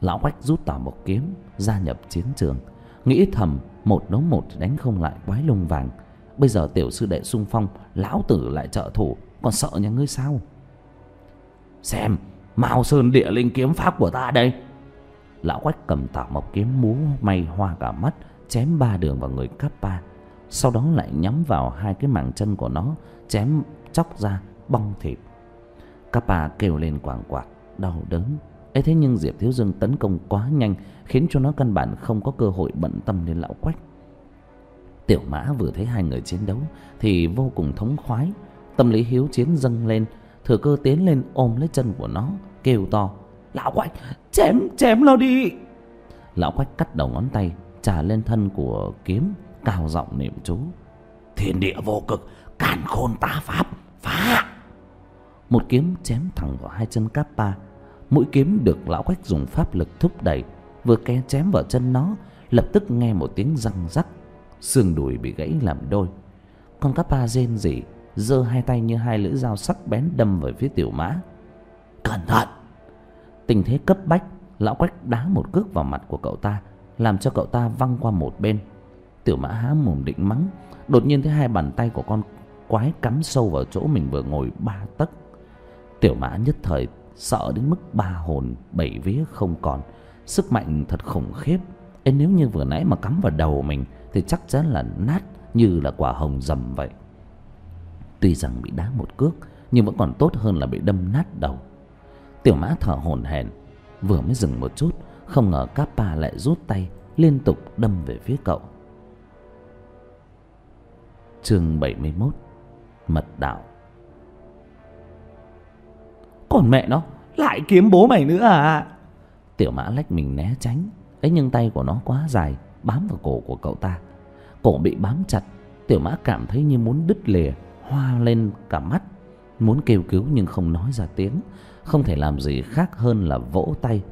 Lão Quách rút tảo một kiếm, gia nhập chiến trường. Nghĩ thầm, một đấu một đánh không lại quái lông vàng. Bây giờ tiểu sư đệ sung phong, lão tử lại trợ thủ. Còn sợ nhà ngươi sao? Xem, mao sơn địa linh kiếm pháp của ta đây. Lão quách cầm tảo mộc kiếm múa may hoa cả mắt, chém ba đường vào người kappa sau đó lại nhắm vào hai cái mảng chân của nó, chém chóc ra, bong thịt. Kappa kêu lên quảng quạc, đau đớn ấy thế nhưng diệp thiếu dương tấn công quá nhanh, khiến cho nó căn bản không có cơ hội bận tâm đến lão quách. Tiểu mã vừa thấy hai người chiến đấu, thì vô cùng thống khoái. Tâm lý hiếu chiến dâng lên, thừa cơ tiến lên ôm lấy chân của nó, kêu to, lão quách, chém chém nó đi! Lão quách cắt đầu ngón tay trả lên thân của kiếm, cao giọng niệm chú, thiên địa vô cực, càn khôn tá pháp, phá! Một kiếm chém thẳng vào hai chân kappa mũi kiếm được lão quách dùng pháp lực thúc đẩy, vừa ké chém vào chân nó, lập tức nghe một tiếng răng rắc, xương đùi bị gãy làm đôi. Con cá pa rên rỉ giơ hai tay như hai lưỡi dao sắc bén đâm về phía tiểu mã. Cẩn thận! Tình thế cấp bách, lão quách đá một cước vào mặt của cậu ta, làm cho cậu ta văng qua một bên. Tiểu mã há mồm định mắng, đột nhiên thấy hai bàn tay của con quái cắm sâu vào chỗ mình vừa ngồi ba tấc. Tiểu mã nhất thời sợ đến mức ba hồn bảy vía không còn. Sức mạnh thật khủng khiếp. Ê, nếu như vừa nãy mà cắm vào đầu mình thì chắc chắn là nát như là quả hồng rầm vậy. Tuy rằng bị đá một cước nhưng vẫn còn tốt hơn là bị đâm nát đầu. Tiểu mã thở hổn hển vừa mới dừng một chút không ngờ kappa lại rút tay liên tục đâm về phía cậu. Chương bảy mươi mốt mật đạo còn mẹ nó, lại kiếm bố mày nữa à? Tiểu mã lách mình né tránh. Ấy, nhưng tay của nó quá dài, bám vào cổ của cậu ta. Cổ bị bám chặt, tiểu mã cảm thấy như muốn đứt lìa, hoa lên cả mắt. Muốn kêu cứu nhưng không nói ra tiếng. Không thể làm gì khác hơn là vỗ tay.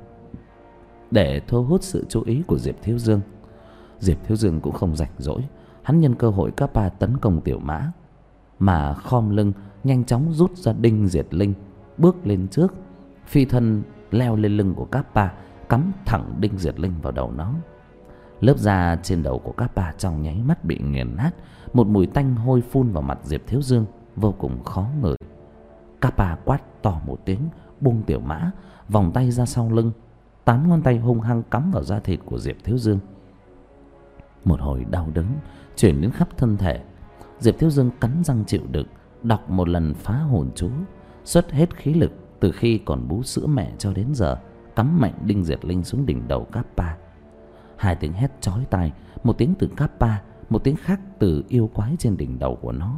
Để thu hút sự chú ý của diệp thiếu dương. Diệp thiếu dương cũng không rảnh rỗi. Hắn nhân cơ hội các ba tấn công tiểu mã. Mà khom lưng, nhanh chóng rút ra đinh diệt linh bước lên trước. Phi thân leo lên lưng của Kappa cắm thẳng đinh diệt linh vào đầu nó. Lớp da trên đầu của Kappa trong nháy mắt bị nghiền nát, một mùi tanh hôi phun vào mặt diệp thiếu dương, vô cùng khó ngửi. Kappa quát to một tiếng, buông tiểu mã, vòng tay ra sau lưng, tám ngón tay hung hăng cắm vào da thịt của diệp thiếu dương. Một hồi đau đớn chuyển đến khắp thân thể. Diệp thiếu dương cắn răng chịu đựng, đọc một lần phá hồn chú xuất hết khí lực từ khi còn bú sữa mẹ cho đến giờ, cắm mạnh đinh diệt linh xuống đỉnh đầu kappa. Hai tiếng hét chói tai, một tiếng từ kappa, một tiếng khác từ yêu quái trên đỉnh đầu của nó.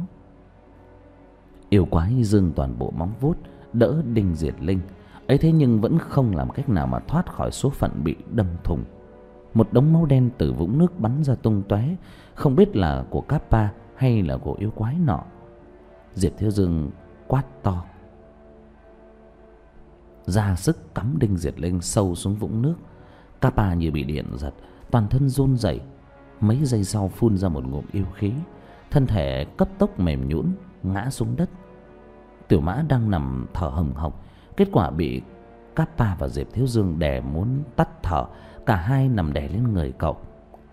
Yêu quái dương toàn bộ móng vuốt, đỡ đinh diệt linh. Ấy thế nhưng vẫn không làm cách nào mà thoát khỏi số phận bị đâm thủng một đống máu đen từ vũng nước bắn ra tung tóe, không biết là của kappa hay là của yêu quái nọ. Diệp thiếu dương quát to ra sức cắm đinh diệt linh sâu xuống vũng nước. Kappa như bị điện giật, toàn thân run rẩy. Mấy giây sau phun ra một ngụm yêu khí, thân thể cấp tốc mềm nhũn ngã xuống đất. Tiểu mã đang nằm thở hồng hộc, kết quả bị kappa và diệp thiếu dương đè muốn tắt thở. Cả hai nằm đè lên người cậu.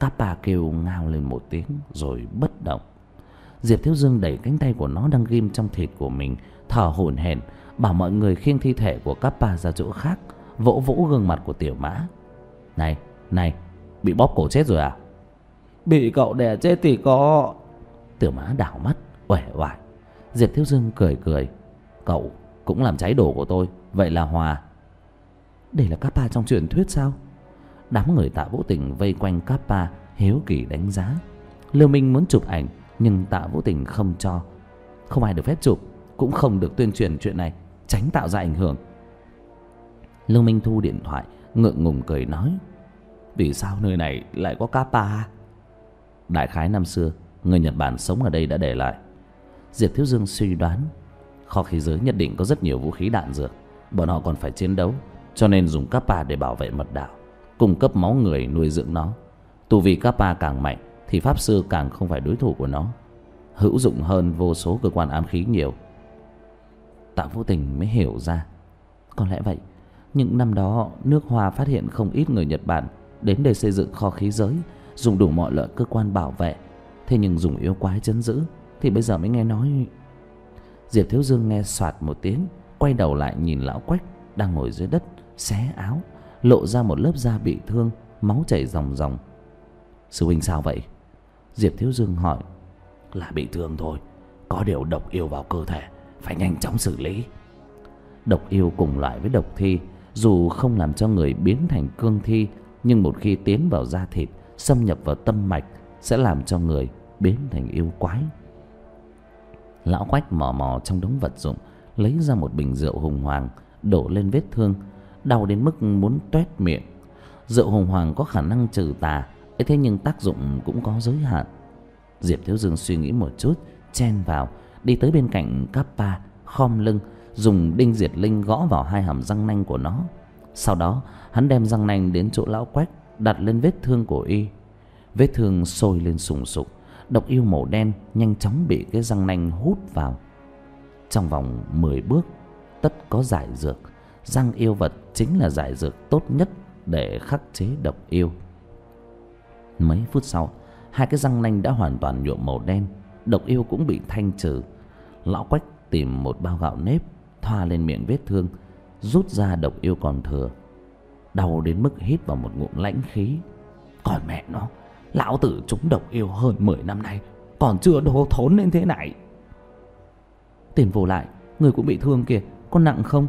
Kappa kêu ngao lên một tiếng rồi bất động. Diệp thiếu dương đẩy cánh tay của nó đang ghim trong thịt của mình, thở hổn hển bảo mọi người khiêng thi thể của kappa ra chỗ khác vỗ vỗ gương mặt của tiểu mã. Này này bị bóp cổ chết rồi à? Bị cậu đè chết thì có tiểu mã đảo mắt uể oải. Diệp thiếu dương cười cười. Cậu cũng làm cháy đồ của tôi vậy là hòa. Đây là kappa trong truyền thuyết sao? Đám người tạ vũ tình vây quanh kappa hiếu kỳ đánh giá. Lưu minh muốn chụp ảnh nhưng tạ vũ tình không cho. Không ai được phép chụp cũng không được tuyên truyền chuyện này tránh tạo ra ảnh hưởng. Lưu minh thu điện thoại, ngượng ngùng cười nói, vì sao nơi này lại có kappa à? đại khái năm xưa, người nhật bản sống ở đây đã để lại. Diệp thiếu dương suy đoán, kho khí giới nhất định có rất nhiều vũ khí đạn dược, bọn họ còn phải chiến đấu, cho nên dùng kappa để bảo vệ mật đạo, cung cấp máu người nuôi dưỡng nó. Tu vi kappa càng mạnh, thì pháp sư càng không phải đối thủ của nó. Hữu dụng hơn vô số cơ quan ám khí nhiều tạ vô tình mới hiểu ra. Có lẽ vậy, những năm đó nước hoa phát hiện không ít người nhật bản đến đây xây dựng kho khí giới, dùng đủ mọi loại cơ quan bảo vệ. Thế nhưng dùng yêu quái chấn giữ thì bây giờ mới nghe nói. Diệp thiếu dương nghe soạt một tiếng, quay đầu lại nhìn lão quách đang ngồi dưới đất, xé áo, lộ ra một lớp da bị thương, máu chảy ròng ròng. Sư huynh sao vậy? Diệp thiếu dương hỏi. Là bị thương thôi, có điều độc yêu vào cơ thể phải nhanh chóng xử lý. Độc yêu cùng loại với độc thi, dù không làm cho người biến thành cương thi, nhưng một khi tiến vào da thịt, xâm nhập vào tâm mạch, sẽ làm cho người biến thành yêu quái. Lão quách mò mò trong đống vật dụng, lấy ra một bình rượu hùng hoàng, đổ lên vết thương, đau đến mức muốn toét miệng. Rượu hùng hoàng có khả năng trừ tà, ấy thế nhưng tác dụng cũng có giới hạn. Diệp thiếu dương suy nghĩ một chút, chen vào đi tới bên cạnh kappa khom lưng, dùng đinh diệt linh gõ vào hai hàm răng nanh của nó. Sau đó, hắn đem răng nanh đến chỗ lão quách, đặt lên vết thương của y. Vết thương sôi lên sùng sục, độc yêu màu đen nhanh chóng bị cái răng nanh hút vào. Trong vòng mười bước, tất có giải dược. Răng yêu vật chính là giải dược tốt nhất để khắc chế độc yêu. Mấy phút sau, hai cái răng nanh đã hoàn toàn nhuộm màu đen độc yêu cũng bị thanh trừ. Lão quách tìm một bao gạo nếp, thoa lên miệng vết thương, rút ra độc yêu còn thừa. Đau đến mức hít vào một ngụm lãnh khí. Còn mẹ nó, lão tử trúng độc yêu hơn mười năm nay, còn chưa đô thốn lên thế này. Tiền vô lại, người cũng bị thương kìa, có nặng không?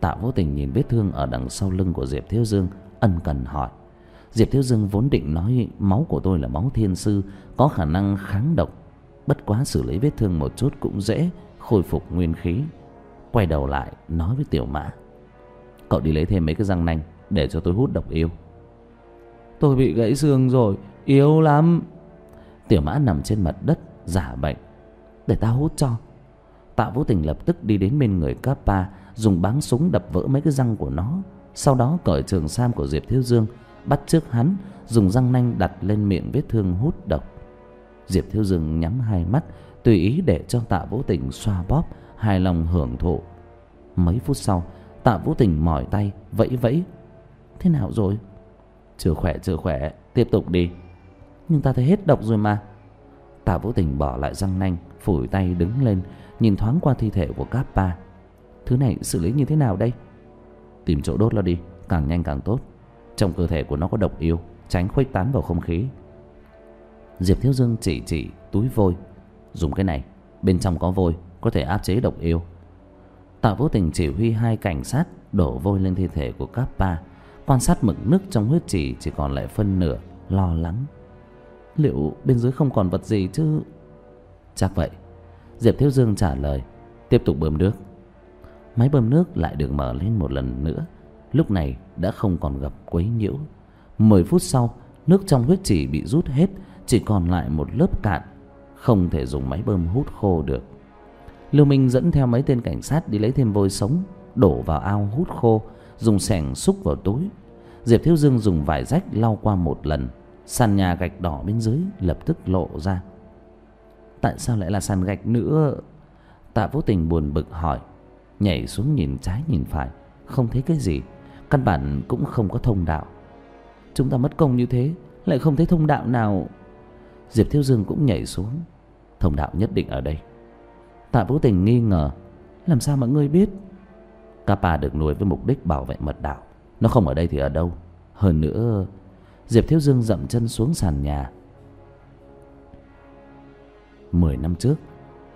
Tạ vô tình nhìn vết thương ở đằng sau lưng của diệp thiếu dương, ân cần hỏi. Diệp thiếu dương vốn định nói, máu của tôi là máu thiên sư, có khả năng kháng độc bất quá xử lý vết thương một chút cũng dễ khôi phục nguyên khí. Quay đầu lại, nói với tiểu mã. Cậu đi lấy thêm mấy cái răng nanh để cho tôi hút độc yêu. Tôi bị gãy xương rồi, yếu lắm. Tiểu mã nằm trên mặt đất, giả bệnh. Để ta hút cho. Tạ vũ tình lập tức đi đến bên người kappa dùng báng súng đập vỡ mấy cái răng của nó. Sau đó cởi trường sam của diệp thiếu dương, bắt trước hắn, dùng răng nanh đặt lên miệng vết thương hút độc diệp thiếu dương nhắm hai mắt, tùy ý để cho tạ vũ tình xoa bóp, hài lòng hưởng thụ. Mấy phút sau, tạ vũ tình mỏi tay, vẫy vẫy. Thế nào rồi? Chưa khỏe chưa khỏe, tiếp tục đi. Nhưng ta thấy hết độc rồi mà. Tạ vũ tình bỏ lại răng nanh, phủi tay đứng lên, nhìn thoáng qua thi thể của Cáp Ba. thứ này xử lý như thế nào đây? Tìm chỗ đốt nó đi, càng nhanh càng tốt. Trong cơ thể của nó có độc yêu tránh khuếch tán vào không khí diệp thiếu dương chỉ chỉ túi vôi. Dùng cái này, bên trong có vôi, có thể áp chế độc yêu. Tạ vô tình chỉ huy hai cảnh sát đổ vôi lên thi thể của kappa quan sát mực nước trong huyết chỉ chỉ còn lại phân nửa, lo lắng. Liệu bên dưới không còn vật gì chứ? Chắc vậy. Diệp thiếu dương trả lời, tiếp tục bơm nước. Máy bơm nước lại được mở lên một lần nữa. Lúc này đã không còn gặp quấy nhiễu. Mười phút sau, nước trong huyết chỉ bị rút hết chỉ còn lại một lớp cạn, không thể dùng máy bơm hút khô được. Lưu minh dẫn theo mấy tên cảnh sát đi lấy thêm vôi sống, đổ vào ao hút khô, dùng xẻng xúc vào túi. Diệp thiếu dương dùng vải rách lau qua một lần, sàn nhà gạch đỏ bên dưới lập tức lộ ra. Tại sao lại là sàn gạch nữa? Tạ vô tình buồn bực hỏi, nhảy xuống nhìn trái nhìn phải, không thấy cái gì, căn bản cũng không có thông đạo. Chúng ta mất công như thế, lại không thấy thông đạo nào diệp thiếu dương cũng nhảy xuống. Thông đạo nhất định ở đây. Tạ vũ tình nghi ngờ, làm sao mà ngươi biết? Kappa được nuôi với mục đích bảo vệ mật đạo. Nó không ở đây thì ở đâu? Hơn nữa, diệp thiếu dương dậm chân xuống sàn nhà. Mười năm trước,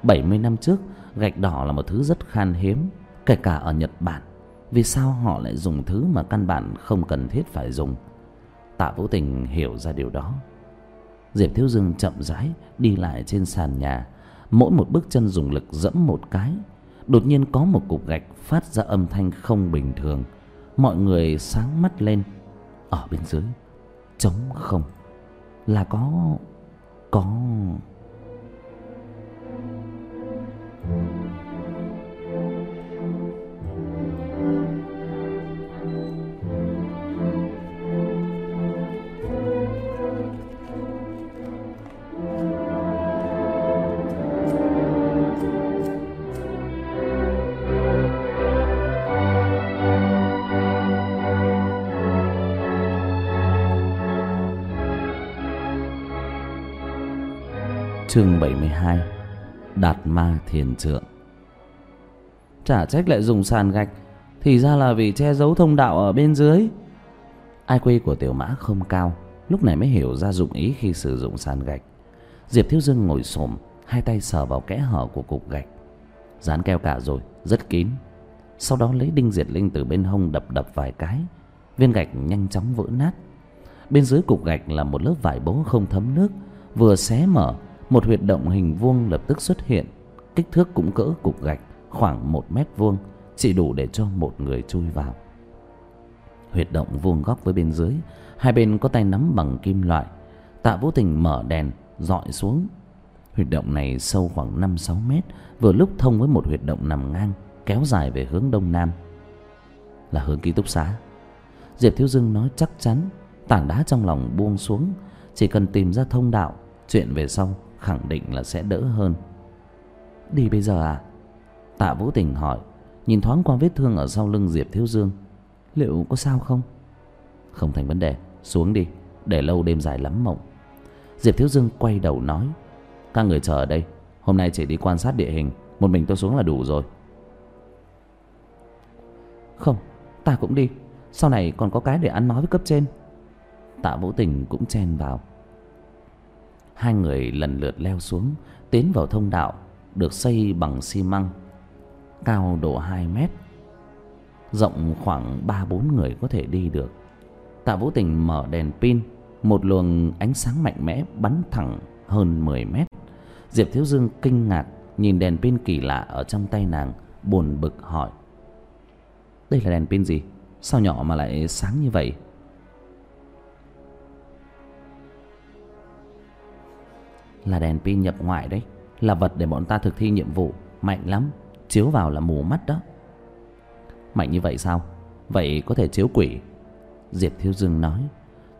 bảy mươi năm trước, gạch đỏ là một thứ rất khan hiếm, kể cả ở nhật bản. Vì sao họ lại dùng thứ mà căn bản không cần thiết phải dùng? Tạ vũ tình hiểu ra điều đó diệp thiếu dương chậm rãi đi lại trên sàn nhà. Mỗi một bước chân dùng lực dẫm một cái, đột nhiên có một cục gạch phát ra âm thanh không bình thường. Mọi người sáng mắt lên. Ở bên dưới, trống không. Là có có chương bảy mươi hai, đạt ma thiền trượng. Chả trách lại dùng sàn gạch, thì ra là vì che giấu thông đạo ở bên dưới. Ai quy của tiểu mã không cao, lúc này mới hiểu ra dụng ý khi sử dụng sàn gạch. Diệp thiếu dương ngồi xổm, hai tay sờ vào kẽ hở của cục gạch. Dán keo cả rồi, rất kín. Sau đó lấy đinh diệt linh từ bên hông đập đập vài cái. Viên gạch nhanh chóng vỡ nát. Bên dưới cục gạch là một lớp vải bố không thấm nước, vừa xé mở một huyệt động hình vuông lập tức xuất hiện, kích thước cũng cỡ cục gạch, khoảng một mét vuông, chỉ đủ để cho một người chui vào. Huyệt động vuông góc với bên dưới, hai bên có tay nắm bằng kim loại. Tạ vũ tình mở đèn, dọi xuống. Huyệt động này sâu khoảng năm sáu mét, vừa lúc thông với một huyệt động nằm ngang, kéo dài về hướng đông nam. Là hướng ký túc xá. Diệp thiếu dương nói chắc chắn, tảng đá trong lòng buông xuống, chỉ cần tìm ra thông đạo, chuyện về sau khẳng định là sẽ đỡ hơn. Đi bây giờ à? Tạ vũ tình hỏi, nhìn thoáng qua vết thương ở sau lưng diệp thiếu dương. Liệu có sao không? Không thành vấn đề, xuống đi, để lâu đêm dài lắm mộng. Diệp thiếu dương quay đầu nói, các người chờ ở đây, hôm nay chỉ đi quan sát địa hình, một mình tôi xuống là đủ rồi. Không, ta cũng đi, sau này còn có cái để ăn nói với cấp trên. Tạ vũ tình cũng chen vào hai người lần lượt leo xuống, tiến vào thông đạo, được xây bằng xi măng, cao độ hai mét. Rộng khoảng ba bốn người có thể đi được. Tạ vũ tình mở đèn pin, một luồng ánh sáng mạnh mẽ bắn thẳng hơn mười mét. Diệp thiếu dương kinh ngạc nhìn đèn pin kỳ lạ ở trong tay nàng, buồn bực hỏi, đây là đèn pin gì? Sao nhỏ mà lại sáng như vậy? Là đèn pin nhập ngoại đấy. Là vật để bọn ta thực thi nhiệm vụ. Mạnh lắm. Chiếu vào là mù mắt đó. Mạnh như vậy sao? Vậy có thể chiếu quỷ. Diệp thiếu dương nói.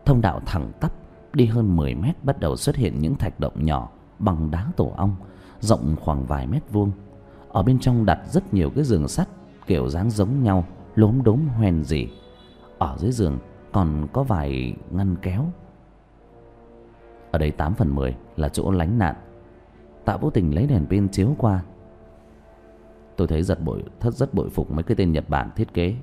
Thông đạo thẳng tắp, đi hơn mười mét bắt đầu xuất hiện những thạch động nhỏ bằng đá tổ ong, rộng khoảng vài mét vuông. Ở bên trong đặt rất nhiều cái giường sắt, kiểu dáng giống nhau, lốm đốm hoen gì ở dưới giường còn có vài ngăn kéo ở đây tám phần mười là chỗ lánh nạn. Tạ vũ tình lấy đèn pin chiếu qua. Tôi thấy giật bội thất rất bội phục mấy cái tên nhật bản thiết kế.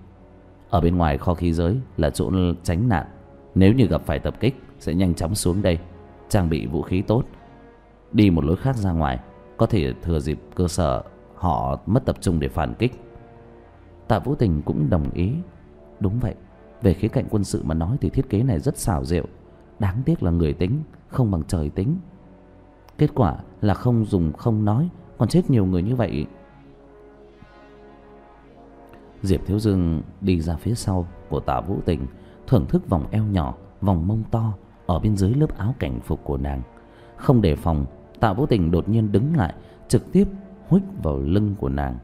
Ở bên ngoài kho khí giới là chỗ tránh nạn. Nếu như gặp phải tập kích, sẽ nhanh chóng xuống đây, trang bị vũ khí tốt. Đi một lối khác ra ngoài, có thể thừa dịp cơ sở họ mất tập trung để phản kích. Tạ vũ tình cũng đồng ý. Đúng vậy, về khía cạnh quân sự mà nói thì thiết kế này rất xảo diệu. Đáng tiếc là người tính không bằng trời tính. Kết quả là không dùng không nói, còn chết nhiều người như vậy. Diệp thiếu dương đi ra phía sau của tạ vũ tình, thưởng thức vòng eo nhỏ, vòng mông to ở bên dưới lớp áo cảnh phục của nàng. Không đề phòng tạ vũ tình đột nhiên đứng lại, trực tiếp huých vào lưng của nàng.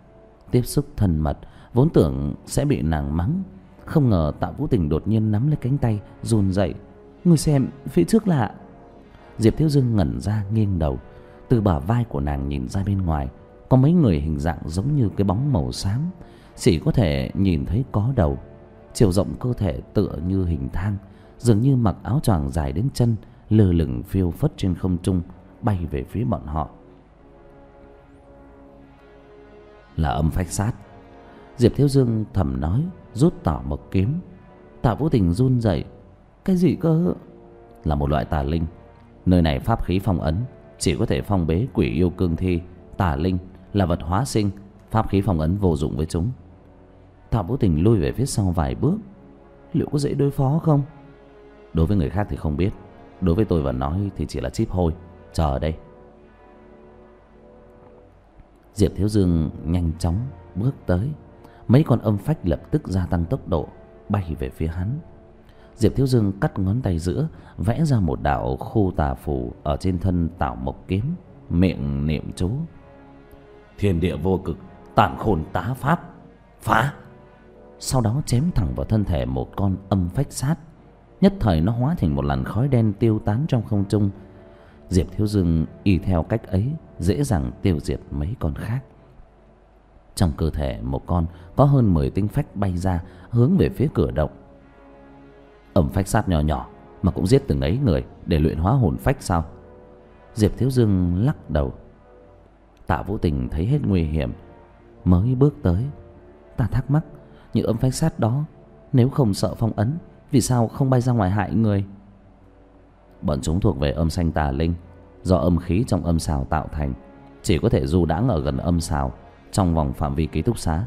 Tiếp xúc thân mật, vốn tưởng sẽ bị nàng mắng. Không ngờ tạ vũ tình đột nhiên nắm lấy cánh tay, run rẩy. Người xem, phía trước lạ diệp thiếu dương ngẩn ra, nghiêng đầu. Từ bả vai của nàng nhìn ra bên ngoài, có mấy người hình dạng giống như cái bóng màu xám, chỉ có thể nhìn thấy có đầu. Chiều rộng cơ thể tựa như hình thang, dường như mặc áo choàng dài đến chân, lơ lửng phiêu phất trên không trung, bay về phía bọn họ. Là âm phách sát. Diệp thiếu dương thầm nói, rút tỏ một kiếm. Tạ vũ tình run rẩy, cái gì cơ? Là một loại tà linh nơi này pháp khí phong ấn, chỉ có thể phong bế quỷ yêu cương thi, tà linh là vật hóa sinh, pháp khí phong ấn vô dụng với chúng. Thảo vũ tình lui về phía sau vài bước. Liệu có dễ đối phó không? Đối với người khác thì không biết. Đối với tôi và nói thì chỉ là chip hôi. Chờ ở đây. Diệp thiếu dương nhanh chóng bước tới. Mấy con âm phách lập tức gia tăng tốc độ, bay về phía hắn diệp thiếu dương cắt ngón tay giữa vẽ ra một đạo khu tà phù ở trên thân tạo mộc kiếm miệng niệm chú. Thiên địa vô cực tản khôn tá pháp phá. Sau đó chém thẳng vào thân thể một con âm phách sát. Nhất thời nó hóa thành một làn khói đen tiêu tán trong không trung. Diệp thiếu dương y theo cách ấy dễ dàng tiêu diệt mấy con khác. Trong cơ thể một con có hơn mười tinh phách bay ra hướng về phía cửa động ẩm phách sát nhỏ nhỏ mà cũng giết từng ấy người để luyện hóa hồn phách sao? Diệp thiếu dương lắc đầu. Tạ vũ tình thấy hết nguy hiểm, mới bước tới. Ta thắc mắc, những âm phách sát đó, nếu không sợ phong ấn, vì sao không bay ra ngoài hại người? Bọn chúng thuộc về âm xanh tà linh, do âm khí trong âm xào tạo thành, chỉ có thể du đãng ở gần âm xào, trong vòng phạm vi ký túc xá.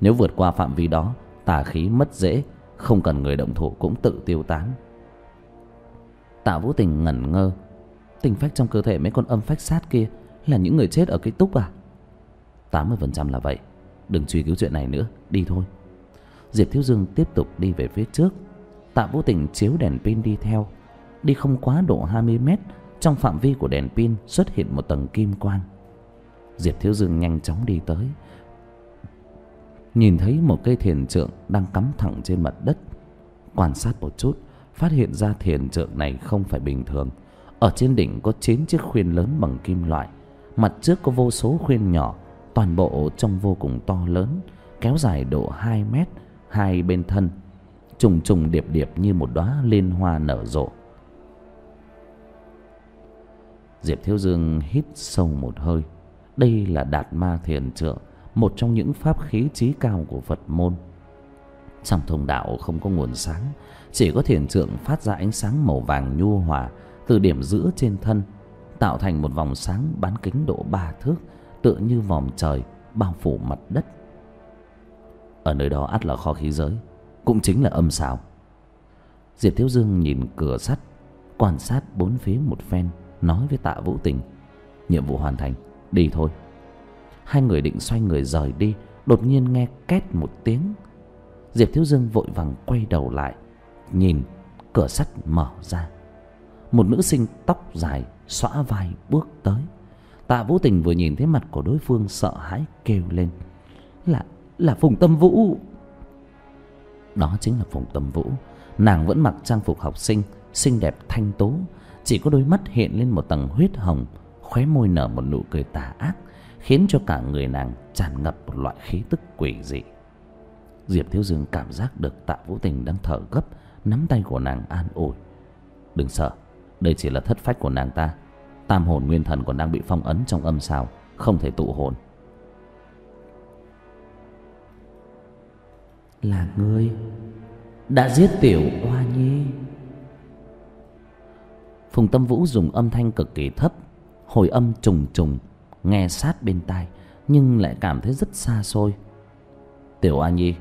Nếu vượt qua phạm vi đó, tà khí mất dễ không cần người động thủ cũng tự tiêu tán. Tạ vũ tình ngẩn ngơ. Tình phách trong cơ thể mấy con âm phách sát kia là những người chết ở cái túc à? Tám mươi phần trăm là vậy. Đừng truy cứu chuyện này nữa, đi thôi. Diệp thiếu dương tiếp tục đi về phía trước. Tạ vũ tình chiếu đèn pin đi theo. Đi không quá độ hai mươi mét, trong phạm vi của đèn pin xuất hiện một tầng kim quang. Diệp thiếu dương nhanh chóng đi tới nhìn thấy một cây thiền trượng đang cắm thẳng trên mặt đất. Quan sát một chút, phát hiện ra thiền trượng này không phải bình thường. Ở trên đỉnh có chín chiếc khuyên lớn bằng kim loại. Mặt trước có vô số khuyên nhỏ, toàn bộ trông vô cùng to lớn, kéo dài độ hai mét, hai bên thân. Trùng trùng điệp điệp như một đóa liên hoa nở rộ. Diệp thiếu dương hít sâu một hơi. Đây là đạt ma thiền trượng một trong những pháp khí trí cao của phật môn. Trong thông đạo không có nguồn sáng chỉ có thiền trượng phát ra ánh sáng màu vàng nhu hòa từ điểm giữa trên thân tạo thành một vòng sáng bán kính độ ba thước tựa như vòm trời bao phủ mặt đất. Ở nơi đó ắt là kho khí giới Cũng chính là âm xào. Diệp Thiếu Dương nhìn cửa sắt Quan sát bốn phía một phen Nói với tạ Vũ Tình Nhiệm vụ hoàn thành, đi thôi. Hai người định xoay người rời đi Đột nhiên nghe két một tiếng. Diệp Thiếu Dương vội vàng quay đầu lại Nhìn cửa sắt mở ra. Một nữ sinh tóc dài xõa vai bước tới. Tạ Vũ Tình vừa nhìn thấy mặt của đối phương sợ hãi kêu lên Là, là Phùng Tâm Vũ. Đó chính là Phùng Tâm Vũ. Nàng vẫn mặc trang phục học sinh Xinh đẹp thanh tố Chỉ có đôi mắt hiện lên một tầng huyết hồng Khóe môi nở một nụ cười tà ác. Khiến cho cả người nàng tràn ngập một loại khí tức quỷ dị. Diệp Thiếu Dương cảm giác được Tạ Vũ Tình đang thở gấp Nắm tay của nàng an ủi. Đừng sợ Đây chỉ là thất phách của nàng ta. Tam hồn nguyên thần còn đang bị phong ấn trong âm xào Không thể tụ hồn. Là ngươi Đã giết tiểu oa nhi. Phùng Tâm Vũ dùng âm thanh cực kỳ thấp Hồi âm trùng trùng Nghe sát bên tai, Nhưng lại cảm thấy rất xa xôi. Tiểu a Nhi,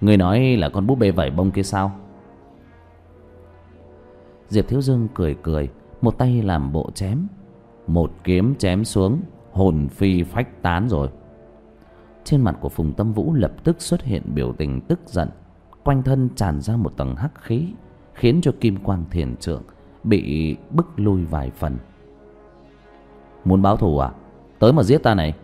Người nói là con búp bê vẩy bông kia sao? Diệp Thiếu Dương cười cười, Một tay làm bộ chém, Một kiếm chém xuống, Hồn phi phách tán rồi. Trên mặt của Phùng Tâm Vũ lập tức xuất hiện biểu tình tức giận, Quanh thân tràn ra một tầng hắc khí, Khiến cho kim quang thiền trượng Bị bức lui vài phần. Muốn báo thù à? Tới mà giết ta này.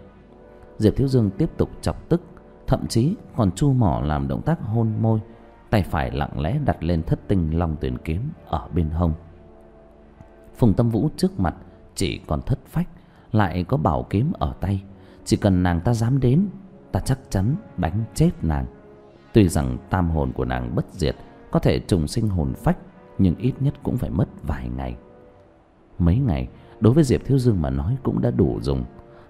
Diệp Thiếu Dương tiếp tục chọc tức, Thậm chí còn chu mỏ làm động tác hôn môi, Tay phải lặng lẽ đặt lên thất tinh long tuyển kiếm Ở bên hông. Phùng Tâm Vũ trước mặt Chỉ còn thất phách, Lại có bảo kiếm ở tay. Chỉ cần nàng ta dám đến, Ta chắc chắn đánh chết nàng. Tuy rằng tam hồn của nàng bất diệt, Có thể trùng sinh hồn phách, Nhưng ít nhất cũng phải mất vài ngày. Mấy ngày, Đối với Diệp Thiếu Dương mà nói cũng đã đủ dùng.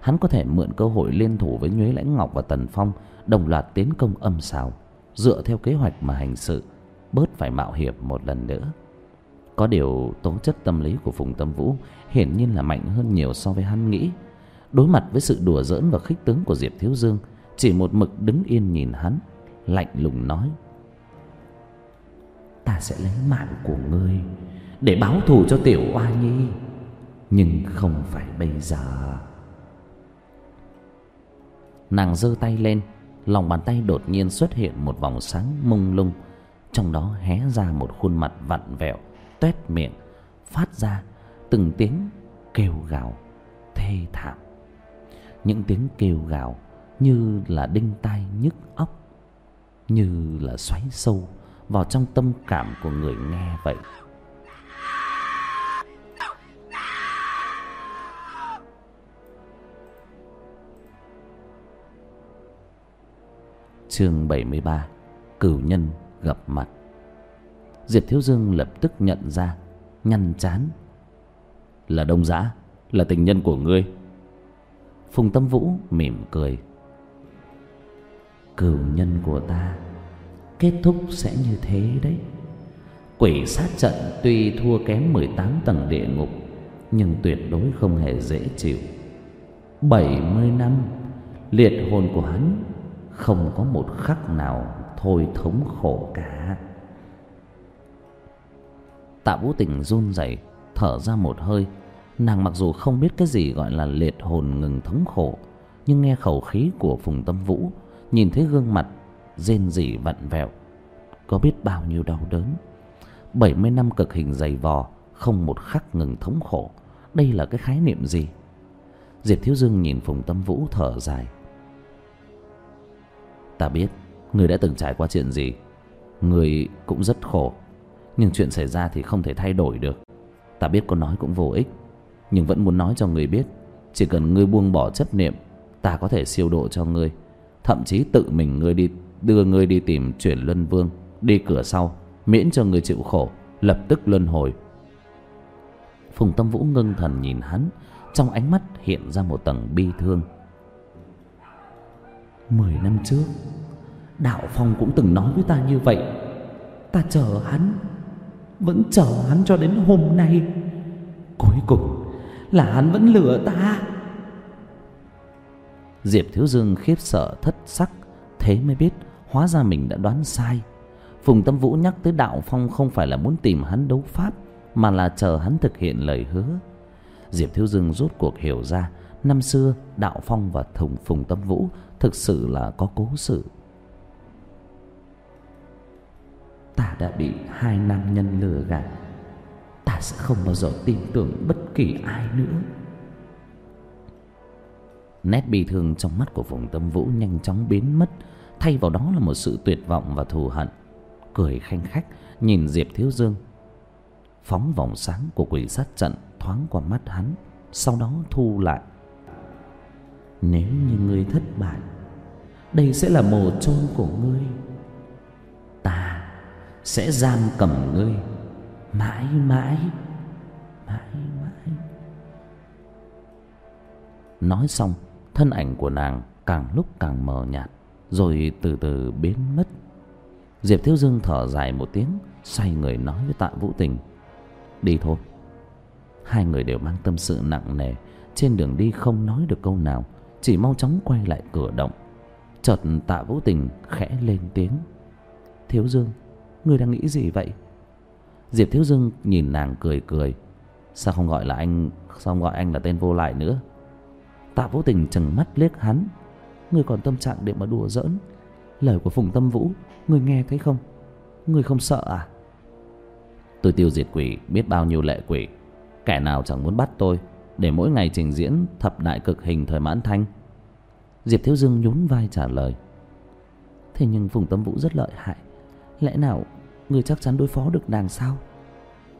Hắn có thể mượn cơ hội liên thủ với Nhuế Lãnh Ngọc và Tần Phong, Đồng loạt tiến công âm xào, Dựa theo kế hoạch mà hành sự, Bớt phải mạo hiểm một lần nữa. Có điều tố chất tâm lý của Phùng Tâm Vũ Hiển nhiên là mạnh hơn nhiều so với hắn nghĩ. Đối mặt với sự đùa giỡn và khích tướng của Diệp Thiếu Dương, Chỉ một mực đứng yên nhìn hắn, Lạnh lùng nói, Ta sẽ lấy mạng của ngươi Để báo thù cho tiểu oa nhi, Nhưng không phải bây giờ. Nàng giơ tay lên, Lòng bàn tay đột nhiên xuất hiện một vòng sáng mông lung, Trong đó hé ra một khuôn mặt vặn vẹo, Tuét miệng, Phát ra từng tiếng kêu gào Thê thảm. Những tiếng kêu gào Như là đinh tai nhức óc, Như là xoáy sâu Vào trong tâm cảm của người nghe vậy. Chương 73 Cửu nhân gặp mặt. Diệp Thiếu Dương lập tức nhận ra, Nhăn chán. Là đông giã, Là tình nhân của ngươi. Phùng Tâm Vũ mỉm cười. Cửu nhân của ta, Kết thúc sẽ như thế đấy. Quỷ sát trận tuy thua kém 18 tầng địa ngục, Nhưng tuyệt đối không hề dễ chịu. 70 năm, Liệt hồn của hắn không có một khắc nào thôi thống khổ cả. Tạ vũ tình run rẩy, thở ra một hơi. Nàng mặc dù không biết cái gì gọi là liệt hồn ngừng thống khổ, nhưng nghe khẩu khí của phùng tâm vũ, nhìn thấy gương mặt rên rỉ vặn vẹo, có biết bao nhiêu đau đớn. Bảy mươi năm cực hình dày vò, không một khắc ngừng thống khổ. Đây là cái khái niệm gì? Diệp thiếu dương nhìn phùng tâm vũ thở dài. Ta biết, Người đã từng trải qua chuyện gì. Người cũng rất khổ, Nhưng chuyện xảy ra thì không thể thay đổi được. Ta biết có nói cũng vô ích, Nhưng vẫn muốn nói cho người biết, Chỉ cần ngươi buông bỏ chấp niệm, Ta có thể siêu độ cho ngươi. Thậm chí tự mình ngươi đi, đưa ngươi đi tìm chuyển luân vương, Đi cửa sau, Miễn cho ngươi chịu khổ, Lập tức luân hồi. Phùng Tâm Vũ ngưng thần nhìn hắn, Trong ánh mắt hiện ra một tầng bi thương. Mười năm trước, Đạo Phong cũng từng nói với ta như vậy. Ta chờ hắn, Vẫn chờ hắn cho đến hôm nay. Cuối cùng Là hắn vẫn lừa ta. Diệp Thiếu Dương khiếp sợ thất sắc, Thế mới biết hóa ra mình đã đoán sai. Phùng tâm vũ nhắc tới đạo phong không phải là muốn tìm hắn đấu pháp, mà là chờ hắn thực hiện lời hứa. Diệp thiếu dương rút cuộc hiểu ra, năm xưa đạo phong và thùng phùng tâm vũ thực sự là có cố sự. Ta đã bị hai nam nhân lừa gạt. Ta sẽ không bao giờ tin tưởng bất kỳ ai nữa. Nét bi thương trong mắt của phùng tâm vũ nhanh chóng biến mất, thay vào đó là một sự tuyệt vọng và thù hận. Cười khanh khách, nhìn diệp thiếu dương. Phóng vòng sáng của quỷ sát trận thoáng qua mắt hắn, sau đó thu lại nếu như ngươi thất bại, đây sẽ là mồ chôn của ngươi. Ta sẽ giam cầm ngươi mãi mãi mãi mãi. Nói xong, thân ảnh của nàng càng lúc càng mờ nhạt, rồi từ từ biến mất. Diệp thiếu dương thở dài một tiếng, xoay người nói với tạ vũ tình, đi thôi. Hai người đều mang tâm sự nặng nề, trên đường đi không nói được câu nào chỉ mau chóng quay lại cửa động. Chợt tạ vũ tình khẽ lên tiếng. Thiếu dương ngươi đang nghĩ gì vậy? Diệp thiếu dương nhìn nàng cười cười. Sao không gọi là anh, sao không gọi anh là tên vô lại nữa? Tạ vũ tình chừng mắt liếc hắn. Ngươi còn tâm trạng để mà đùa giỡn. Lời của phùng tâm vũ ngươi nghe thấy không? Ngươi không sợ à? Tôi tiêu diệt quỷ, biết bao nhiêu lệ quỷ. Kẻ nào chẳng muốn bắt tôi, để mỗi ngày trình diễn thập đại cực hình thời mãn thanh diệp thiếu dương nhún vai trả lời. Thế nhưng phùng tâm vũ rất lợi hại. Lẽ nào ngươi chắc chắn đối phó được nàng sao?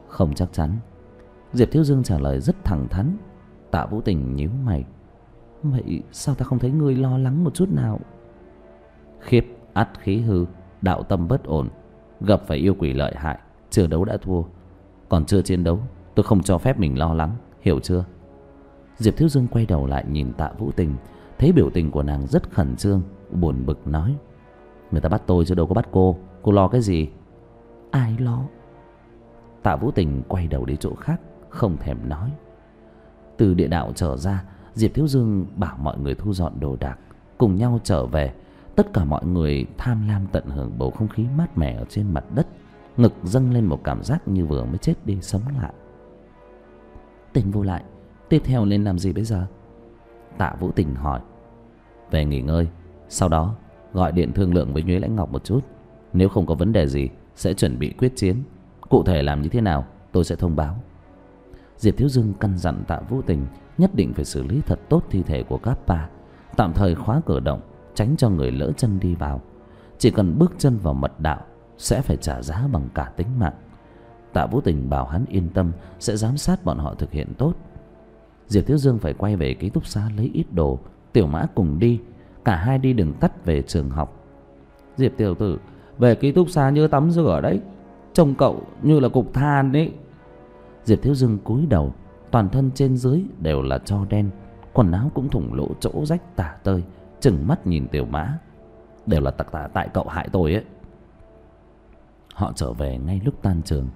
Không chắc chắn. Diệp thiếu dương trả lời rất thẳng thắn. Tạ vũ tình nhíu mày. Vậy sao ta không thấy ngươi lo lắng một chút nào? Khiếp, ắt khí hư, đạo tâm bất ổn. Gặp phải yêu quỷ lợi hại, chưa đấu đã thua. Còn chưa chiến đấu, tôi không cho phép mình lo lắng, hiểu chưa? Diệp thiếu dương quay đầu lại nhìn tạ vũ tình thấy biểu tình của nàng rất khẩn trương buồn bực nói. Người ta bắt tôi chứ đâu có bắt cô. Cô lo cái gì? Ai lo? Tạ vũ tình quay đầu đi chỗ khác không thèm nói. Từ địa đạo trở ra diệp thiếu dương bảo mọi người thu dọn đồ đạc cùng nhau trở về. Tất cả mọi người tham lam tận hưởng bầu không khí mát mẻ ở trên mặt đất ngực dâng lên một cảm giác như vừa mới chết đi sống lại. Tình vô lại tiếp theo nên làm gì bây giờ tạ vũ tình hỏi về nghỉ ngơi sau đó gọi điện thương lượng với nhuế lãnh ngọc một chút nếu không có vấn đề gì sẽ chuẩn bị quyết chiến cụ thể làm như thế nào tôi sẽ thông báo diệp thiếu dương căn dặn tạ vũ tình nhất định phải xử lý thật tốt thi thể của Kappa, tạm thời khóa cửa động, tránh cho người lỡ chân đi vào. Chỉ cần bước chân vào mật đạo sẽ phải trả giá bằng cả tính mạng. Tạ Vũ Tình bảo hắn yên tâm sẽ giám sát bọn họ thực hiện tốt. Diệp Thiếu Dương phải quay về ký túc xá lấy ít đồ, Tiểu Mã cùng đi, cả hai đi đường tắt về trường học. Diệp Tiểu Tử, về ký túc xá như tắm rửa đấy, trông cậu như là cục than ấy. Diệp Thiếu Dương cúi đầu. Toàn thân trên dưới đều là cho đen. Quần áo cũng thủng lỗ chỗ rách tả tơi. Chừng mắt nhìn tiểu mã. Đều là tặc tả tại cậu hại tôi ấy. Họ trở về ngay lúc tan trường.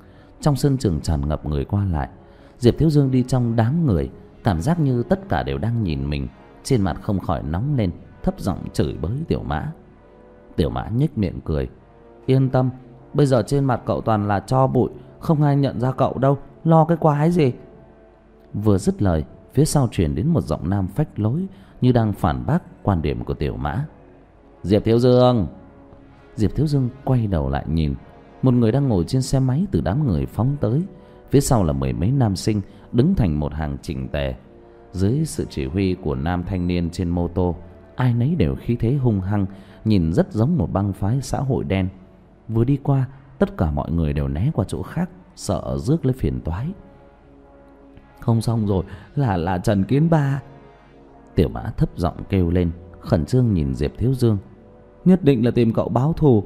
Trong sân trường tràn ngập người qua lại. Diệp thiếu dương đi trong đám người cảm giác như tất cả đều đang nhìn mình. Trên mặt không khỏi nóng lên, thấp giọng chửi bới tiểu mã. Tiểu mã nhếch miệng cười. Yên tâm, bây giờ trên mặt cậu toàn là cho bụi, không ai nhận ra cậu đâu. Lo cái quái gì? Vừa dứt lời, phía sau truyền đến một giọng nam phách lối như đang phản bác quan điểm của tiểu mã. Diệp thiếu dương! Diệp thiếu dương quay đầu lại nhìn. Một người đang ngồi trên xe máy từ đám người phóng tới phía sau là mười mấy nam sinh đứng thành một hàng chỉnh tề. Dưới sự chỉ huy của nam thanh niên trên mô tô, ai nấy đều khí thế hung hăng, nhìn rất giống một băng phái xã hội đen. Vừa đi qua, tất cả mọi người đều né qua chỗ khác, sợ rước lấy phiền toái. Không xong rồi, là là trần kiến ba. Tiểu mã thấp giọng kêu lên, khẩn trương nhìn diệp thiếu dương. Nhất định là tìm cậu báo thù.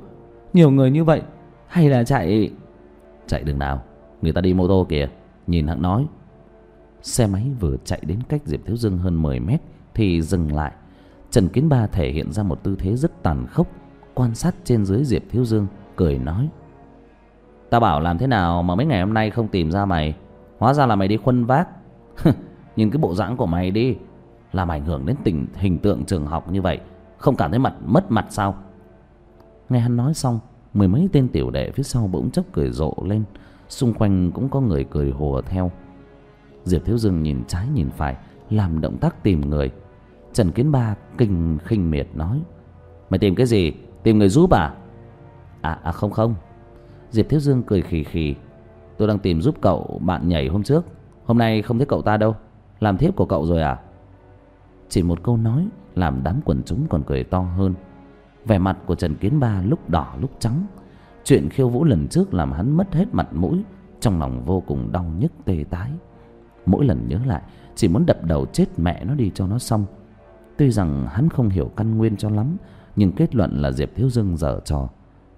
Nhiều người như vậy, hay là chạy chạy đường nào? Người ta đi mô tô kìa. Nhìn hạng nói, xe máy vừa chạy đến cách diệp thiếu dương hơn mười mét thì dừng lại. Trần kiến ba thể hiện ra một tư thế rất tàn khốc, quan sát trên dưới diệp thiếu dương, cười nói, ta bảo làm thế nào mà mấy ngày hôm nay không tìm ra mày? Hóa ra là mày đi khuân vác. Nhìn cái bộ dáng của mày đi, Làm ảnh hưởng đến tình, hình tượng trường học như vậy, Không cảm thấy mặt, mất mặt sao? Nghe hắn nói xong, mười mấy tên tiểu đệ phía sau bỗng chốc cười rộ lên xung quanh cũng có người cười hùa theo. Diệp thiếu dương nhìn trái nhìn phải, làm động tác tìm người. Trần kiến ba kinh khinh miệt nói, mày tìm cái gì? Tìm người giúp à? À à không không. Diệp thiếu dương cười khì khì, tôi đang tìm giúp cậu bạn nhảy hôm trước. Hôm nay không thấy cậu ta đâu. Làm thiếp của cậu rồi à? Chỉ một câu nói làm đám quần chúng còn cười to hơn. Vẻ mặt của trần kiến ba lúc đỏ lúc trắng chuyện khiêu vũ lần trước làm hắn mất hết mặt mũi, trong lòng vô cùng đau nhức tê tái. Mỗi lần nhớ lại, chỉ muốn đập đầu chết mẹ nó đi cho nó xong. Tuy rằng hắn không hiểu căn nguyên cho lắm, nhưng kết luận là diệp thiếu dương dở trò.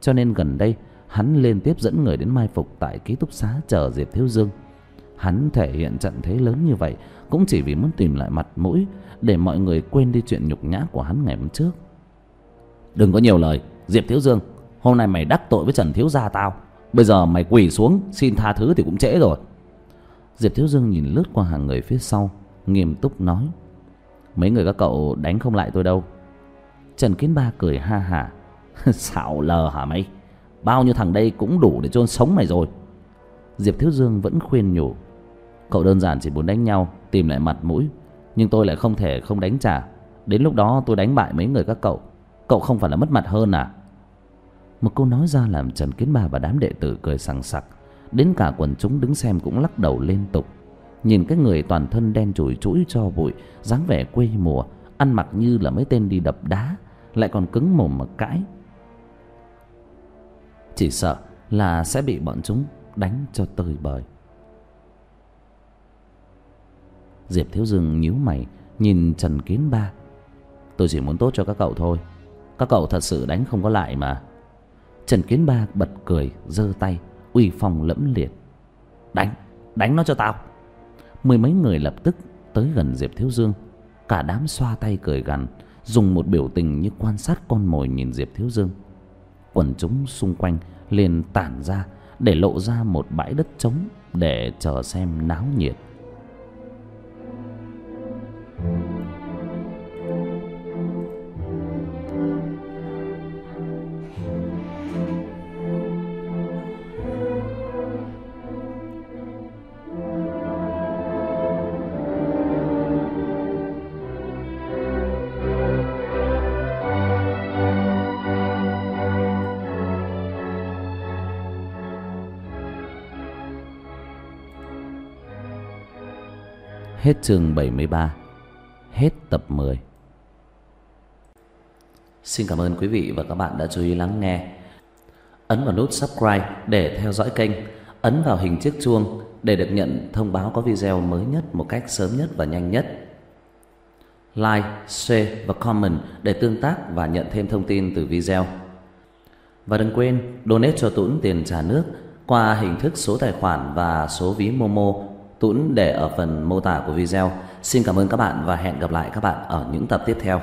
Cho nên gần đây, hắn liên tiếp dẫn người đến mai phục tại ký túc xá chờ diệp thiếu dương. Hắn thể hiện trận thế lớn như vậy, cũng chỉ vì muốn tìm lại mặt mũi, để mọi người quên đi chuyện nhục nhã của hắn ngày hôm trước. Đừng có nhiều lời, diệp thiếu dương hôm nay mày đắc tội với trần thiếu gia tao. Bây giờ mày quỳ xuống, xin tha thứ thì cũng trễ rồi. Diệp thiếu dương nhìn lướt qua hàng người phía sau, nghiêm túc nói, mấy người các cậu đánh không lại tôi đâu. Trần kiến ba cười ha hả xạo lờ hả mày? Bao nhiêu thằng đây cũng đủ để chôn sống mày rồi. Diệp thiếu dương vẫn khuyên nhủ, cậu đơn giản chỉ muốn đánh nhau, tìm lại mặt mũi, nhưng tôi lại không thể không đánh trả. Đến lúc đó tôi đánh bại mấy người các cậu. Cậu không phải là mất mặt hơn à? Một câu nói ra làm trần kiến ba và đám đệ tử cười sằng sặc. Đến cả quần chúng đứng xem cũng lắc đầu liên tục. Nhìn cái người toàn thân đen chùi chũi cho bụi, dáng vẻ quê mùa, ăn mặc như là mấy tên đi đập đá, lại còn cứng mồm mà cãi. Chỉ sợ là sẽ bị bọn chúng đánh cho tơi bời. Diệp thiếu dương nhíu mày, nhìn trần kiến ba. Tôi chỉ muốn tốt cho các cậu thôi. Các cậu thật sự đánh không có lại mà trần kiến ba bật cười, giơ tay, uy phong lẫm liệt. Đánh đánh nó cho tao. Mười mấy người lập tức tới gần diệp thiếu dương. Cả đám xoa tay cười gằn, dùng một biểu tình như quan sát con mồi nhìn diệp thiếu dương. Quần chúng xung quanh liền tản ra để lộ ra một bãi đất trống để chờ xem náo nhiệt. Hết chương 73 Hết tập 10 Xin cảm ơn quý vị và các bạn đã chú ý lắng nghe. Ấn vào nút subscribe để theo dõi kênh Ấn vào hình chiếc chuông để được nhận thông báo có video mới nhất một cách sớm nhất và nhanh nhất. Like, share và comment để tương tác và nhận thêm thông tin từ video. Và đừng quên donate cho Tũng tiền trả nước qua hình thức số tài khoản và số ví Momo Tuấn để ở phần mô tả của video. Xin cảm ơn các bạn và hẹn gặp lại các bạn ở những tập tiếp theo.